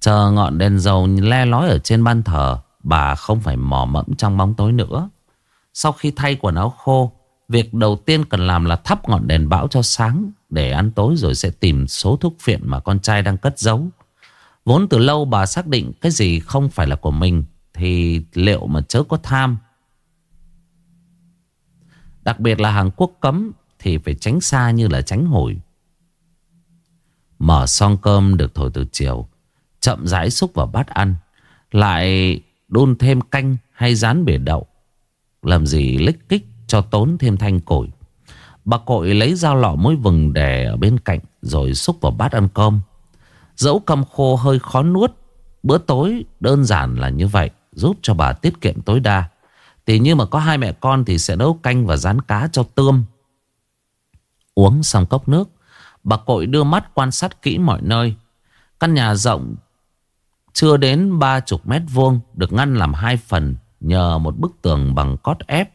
Chờ ngọn đèn dầu le lói ở trên ban thờ Bà không phải mò mẫm trong bóng tối nữa. Sau khi thay quần áo khô, Việc đầu tiên cần làm là thắp ngọn đèn bão cho sáng Để ăn tối rồi sẽ tìm số thuốc phiện mà con trai đang cất giấu. Vốn từ lâu bà xác định cái gì không phải là của mình, Thì liệu mà chớ có tham. Đặc biệt là hàng quốc cấm Thì phải tránh xa như là tránh hồi. Mở xong cơm được thổi từ chiều, Chậm rãi xúc vào bát ăn, Lại đun thêm canh hay rán bể đậu, Làm gì lích kích cho tốn thêm thanh cổi Bà cội lấy dao lọ muối vừng để ở bên cạnh Rồi xúc vào bát ăn cơm. Dẫu cơm khô hơi khó nuốt, Bữa tối đơn giản là như vậy, Giúp cho bà tiết kiệm tối đa. Thì như mà có hai mẹ con Thì sẽ nấu canh và rán cá cho tươm. Uống xong cốc nước, Bà cội đưa mắt quan sát kỹ mọi nơi. Căn nhà rộng chưa đến ba chục mét vuông, Được ngăn làm hai phần Nhờ một bức tường bằng cót ép.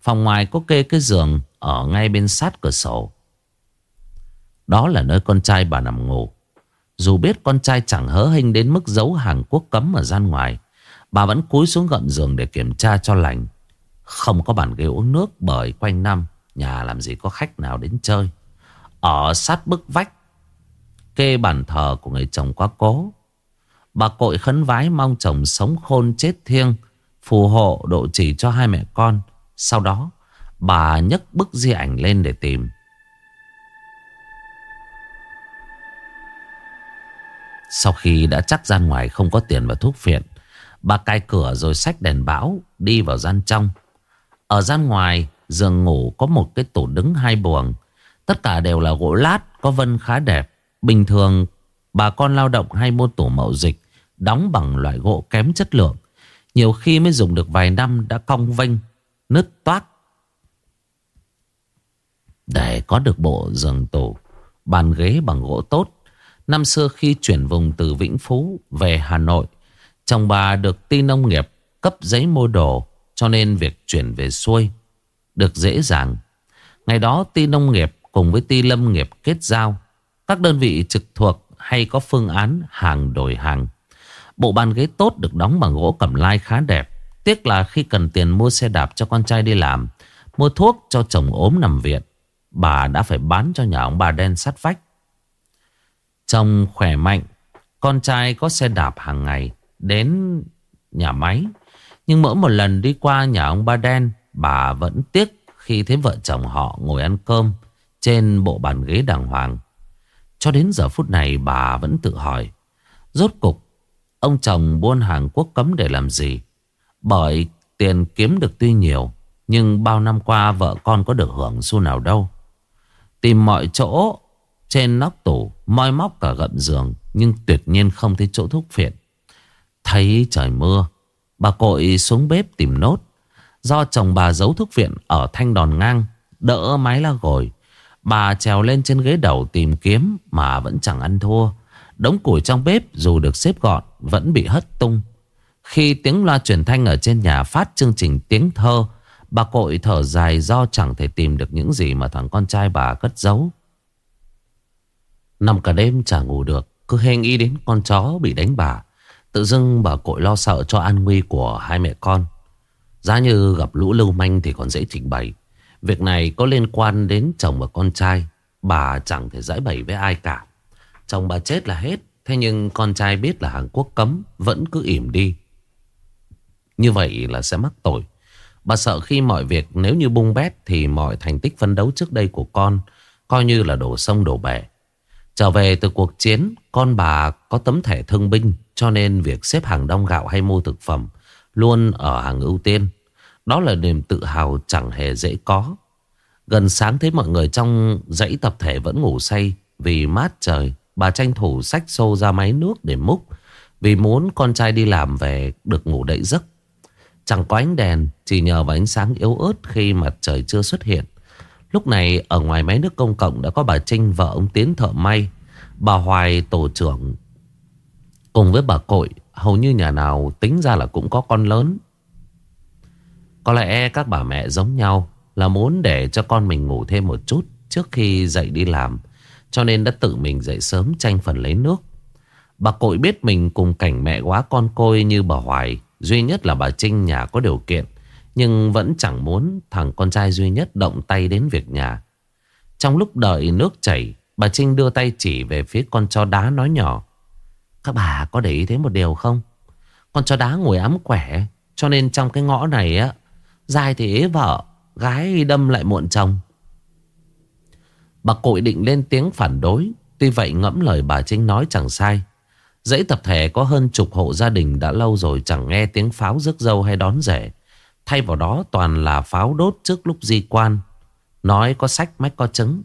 Phòng ngoài có kê cái giường Ở ngay bên sát cửa sổ. Đó là nơi con trai bà nằm ngủ. Dù biết con trai chẳng hớ hình đến mức giấu hàng quốc cấm ở gian ngoài, Bà vẫn cúi xuống gậm giường để kiểm tra cho lành. Không có bàn ghế uống nước bởi quanh năm, Nhà làm gì có khách nào đến chơi. Ở sát bức vách, Kê bàn thờ của người chồng quá cố. Bà cội khấn vái mong chồng sống khôn chết thiêng, Phù hộ độ chỉ cho hai mẹ con. Sau đó, bà nhấc bức di ảnh lên để tìm. Sau khi đã chắc gian ngoài không có tiền và thuốc phiện, Bà cài cửa rồi xách đèn bão Đi vào gian trong. Ở gian ngoài, Giường ngủ có một cái tủ đứng hai buồng. Tất cả đều là gỗ lát, Có vân khá đẹp. Bình thường, bà con lao động hay mua tủ mậu dịch. Đóng bằng loại gỗ kém chất lượng Nhiều khi mới dùng được vài năm Đã cong vênh, Nứt toát Để có được bộ giường tủ, Bàn ghế bằng gỗ tốt Năm xưa khi chuyển vùng từ Vĩnh Phú Về Hà Nội, Chồng bà được tin nông nghiệp cấp giấy mua đồ, Cho nên việc chuyển về xuôi được dễ dàng. Ngày đó ti nông nghiệp cùng với ti lâm nghiệp kết giao. Các đơn vị trực thuộc hay có phương án hàng đổi hàng. Bộ bàn ghế tốt được đóng bằng gỗ cẩm lai khá đẹp. Tiếc là khi cần tiền mua xe đạp cho con trai đi làm, mua thuốc cho chồng ốm nằm viện, bà đã phải bán cho nhà ông bà đen sát vách. Chồng khỏe mạnh, con trai có xe đạp hàng ngày đến nhà máy. Nhưng mỗi một lần đi qua nhà ông ba đen Bà vẫn tiếc khi thấy vợ chồng họ ngồi ăn cơm trên bộ bàn ghế đàng hoàng. Cho đến giờ phút này bà vẫn tự hỏi. Rốt cục, ông chồng buôn hàng quốc cấm để làm gì? Bởi tiền kiếm được tuy nhiều, nhưng bao năm qua vợ con có được hưởng xu nào đâu. Tìm mọi chỗ trên nóc tủ, moi móc cả gậm giường, nhưng tuyệt nhiên không thấy chỗ thuốc phiện. Thấy trời mưa, bà cội xuống bếp tìm nốt. Do chồng bà giấu thuốc viện ở thanh đòn ngang Đỡ máy la gồi Bà trèo lên trên ghế đầu tìm kiếm Mà vẫn chẳng ăn thua Đống củi trong bếp dù được xếp gọn Vẫn bị hất tung Khi tiếng loa truyền thanh ở trên nhà phát chương trình tiếng thơ, Bà cội thở dài do chẳng thể tìm được những gì mà thằng con trai bà cất giấu Nằm cả đêm chả ngủ được, Cứ hên nghĩ đến con chó bị đánh bà Tự dưng bà cội lo sợ cho an nguy của hai mẹ con Giá như gặp lũ lưu manh thì còn dễ trình bày. Việc này có liên quan đến chồng và con trai. Bà chẳng thể giải bày với ai cả. Chồng bà chết là hết. Thế nhưng con trai biết là Hàn Quốc cấm vẫn cứ ỉm đi. Như vậy là sẽ mắc tội. Bà sợ khi mọi việc nếu như bung bét thì mọi thành tích phấn đấu trước đây của con coi như là đổ sông đổ bể. Trở về từ cuộc chiến, con bà có tấm thẻ thương binh cho nên việc xếp hàng đông gạo hay mua thực phẩm luôn ở hàng ưu tiên. Đó là niềm tự hào chẳng hề dễ có. Gần sáng thấy mọi người trong dãy tập thể vẫn ngủ say vì mát trời. Bà tranh thủ sách xô ra máy nước để múc vì muốn con trai đi làm về được ngủ đậy giấc. Chẳng có ánh đèn, chỉ nhờ vào ánh sáng yếu ớt khi mặt trời chưa xuất hiện. Lúc này ở ngoài máy nước công cộng đã có bà Trinh vợ ông Tiến thợ may, bà Hoài tổ trưởng cùng với bà Cội Hầu như nhà nào tính ra là cũng có con lớn Có lẽ các bà mẹ giống nhau Là muốn để cho con mình ngủ thêm một chút Trước khi dậy đi làm cho nên đã tự mình dậy sớm tranh phần lấy nước Bà cội biết mình cùng cảnh mẹ quá con côi như bà Hoài Duy nhất là bà Trinh nhà có điều kiện Nhưng vẫn chẳng muốn thằng con trai duy nhất động tay đến việc nhà Trong lúc đợi nước chảy Bà Trinh đưa tay chỉ về phía con chó đá nói nhỏ các bà có để ý thấy một điều không? Con chó đá ngồi ấm quẻ. Cho nên trong cái ngõ này á, dài thì ế vợ, gái đâm lại muộn chồng. Bà cội định lên tiếng phản đối. Tuy vậy ngẫm lời bà Trinh nói chẳng sai. Dãy tập thể có hơn chục hộ gia đình đã lâu rồi chẳng nghe tiếng pháo rước dâu hay đón rể. Thay vào đó toàn là pháo đốt trước lúc di quan. Nói có sách mách có trứng.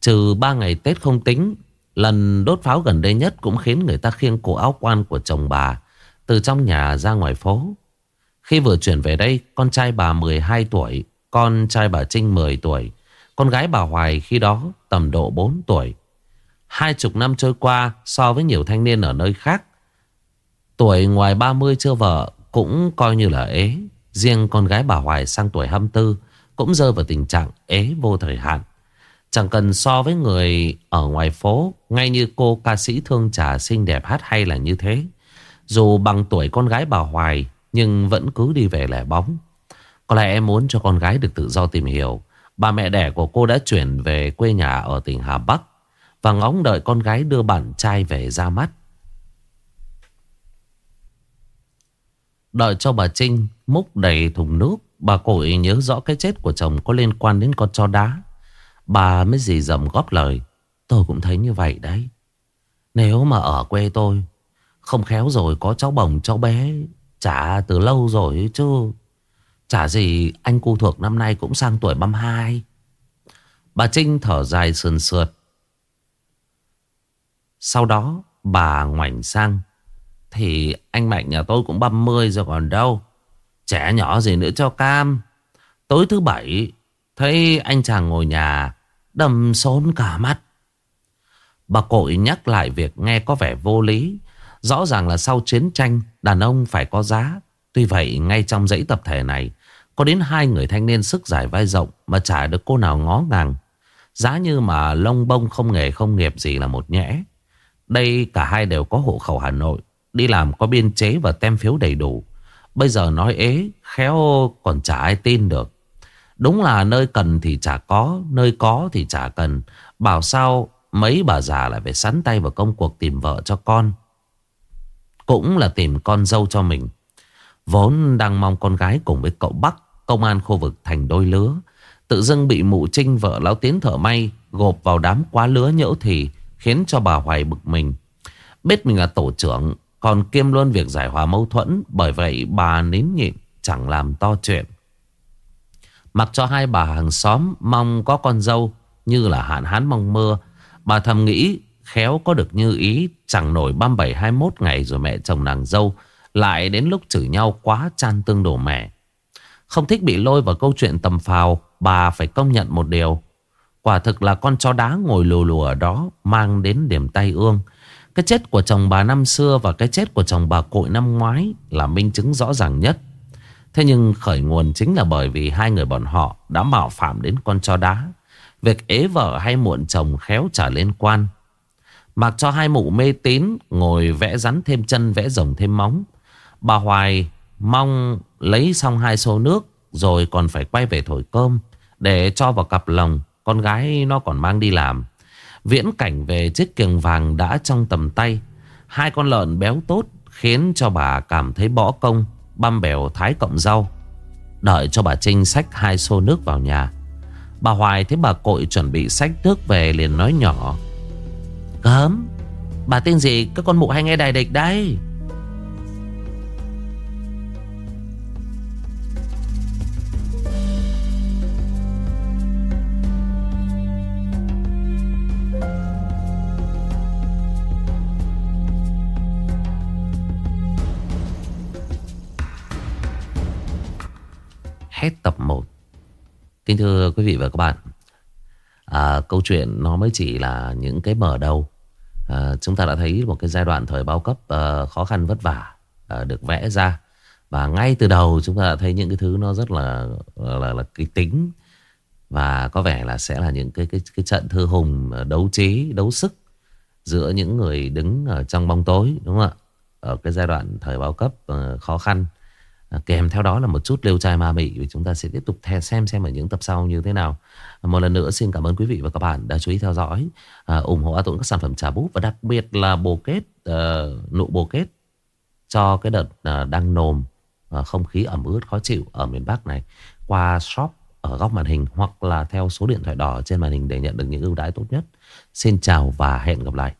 Trừ ba ngày Tết không tính, lần đốt pháo gần đây nhất cũng khiến người ta khiêng cổ áo quan của chồng bà từ trong nhà ra ngoài phố. Khi vừa chuyển về đây, con trai bà 12 tuổi, con trai bà Trinh 10 tuổi, con gái bà Hoài khi đó tầm độ 4 tuổi. Hai chục năm trôi qua so với nhiều thanh niên ở nơi khác, tuổi ngoài 30 chưa vợ cũng coi như là ế. Riêng con gái bà Hoài sang tuổi 24 cũng rơi vào tình trạng ế vô thời hạn. Chẳng cần so với người ở ngoài phố, ngay như cô ca sĩ thương trà xinh đẹp hát hay là như thế. Dù bằng tuổi con gái bà Hoài, nhưng vẫn cứ đi về lẻ bóng. Có lẽ em muốn cho con gái được tự do tìm hiểu. Bà mẹ đẻ của cô đã chuyển về quê nhà ở tỉnh Hà Bắc và ngóng đợi con gái đưa bạn trai về ra mắt. Đợi cho bà Trinh múc đầy thùng nước, bà cội nhớ rõ cái chết của chồng có liên quan đến con chó đá. Bà mới dì dầm góp lời. Tôi cũng thấy như vậy đấy. Nếu mà ở quê tôi, không khéo rồi có cháu bồng cháu bé Chả từ lâu rồi chứ Chả gì anh cu thuộc năm nay cũng sang tuổi 32 Bà Trinh thở dài sườn sượt. Sau đó, bà ngoảnh sang. Thì anh Mạnh nhà tôi cũng 30 rồi còn đâu. Trẻ nhỏ gì nữa cho cam. Tối thứ bảy, Thấy anh chàng ngồi nhà Đầm xốn cả mắt. Bà cội nhắc lại việc nghe có vẻ vô lý. Rõ ràng là sau chiến tranh, Đàn ông phải có giá. Tuy vậy, ngay trong dãy tập thể này có đến hai người thanh niên sức giải vai rộng Mà chả được cô nào ngó ngàng. Giá như mà lông bông không nghề không nghiệp gì là một nhẽ. Đây cả hai đều có hộ khẩu Hà Nội, Đi làm có biên chế và tem phiếu đầy đủ. Bây giờ nói ế, Khéo còn chả ai tin được. Đúng là nơi cần thì chả có, Nơi có thì chả cần. Bảo sao mấy bà già lại phải sắn tay vào công cuộc tìm vợ cho con. Cũng là tìm con dâu cho mình. Vốn đang mong con gái cùng với cậu Bắc Công an khu vực thành đôi lứa. Tự dưng bị mụ trinh vợ lão tiến thở may, Gộp vào đám quá lứa nhỡ thì Khiến cho bà Hoài bực mình. Biết mình là tổ trưởng, Còn kiêm luôn việc giải hòa mâu thuẫn, Bởi vậy bà nín nhịn, Chẳng làm to chuyện. Mặc cho hai bà hàng xóm Mong có con dâu, Như là hạn hán mong mưa Bà thầm nghĩ Khéo có được như ý, Chẳng nổi 37-21 ngày rồi mẹ chồng nàng dâu lại đến lúc chửi nhau quá chan tương đổ mẹ. Không thích bị lôi vào câu chuyện tầm phào, Bà phải công nhận một điều. Quả thực là con chó đá ngồi lù lù ở đó, Mang đến điểm tay ương. Cái chết của chồng bà năm xưa Và cái chết của chồng bà cội năm ngoái Là minh chứng rõ ràng nhất. Thế nhưng khởi nguồn chính là bởi vì Hai người bọn họ đã mạo phạm đến con chó đá. Việc ế vợ hay muộn chồng khéo trả liên quan. Mặc cho hai mụ mê tín, Ngồi vẽ rắn thêm chân, vẽ rồng thêm móng. Bà Hoài mong lấy xong hai xô nước Rồi còn phải quay về thổi cơm Để cho vào cặp lồng Con gái nó còn mang đi làm. Viễn cảnh về chiếc kiềng vàng đã trong tầm tay. Hai con lợn béo tốt Khiến cho bà cảm thấy bỏ công, Băm bèo thái cộng rau. Đợi cho bà Trinh xách hai xô nước vào nhà. Bà Hoài thấy bà cội chuẩn bị xách nước về liền nói nhỏ. Cấm, Bà tên gì? Các con mụ hay nghe đài địch đấy Hết tập 1 Kính thưa quý vị và các bạn à, Câu chuyện nó mới chỉ là những cái mở đầu. À, Chúng ta đã thấy một cái giai đoạn thời bao cấp à, khó khăn vất vả à, Được vẽ ra. Và ngay từ đầu chúng ta đã thấy những cái thứ nó rất là là, là, là kịch tính. Và có vẻ là sẽ là những cái cái, cái trận thư hùng à, đấu trí, đấu sức Giữa những người đứng ở trong bóng tối đúng không ạ? Ở cái giai đoạn thời bao cấp uh, khó khăn. À, kèm theo đó là một chút lêu trai ma mị Chúng ta sẽ tiếp tục theo xem xem ở những tập sau như thế nào. Một lần nữa xin cảm ơn quý vị và các bạn đã chú ý theo dõi à, ủng hộ A Tũng các sản phẩm trà búp Và đặc biệt là bồ kết uh, Nụ bồ kết Cho cái đợt uh, đang nồm uh, Không khí ẩm ướt khó chịu ở miền Bắc này Qua shop ở góc màn hình Hoặc là theo số điện thoại đỏ trên màn hình Để nhận được những ưu đãi tốt nhất. Xin chào và hẹn gặp lại.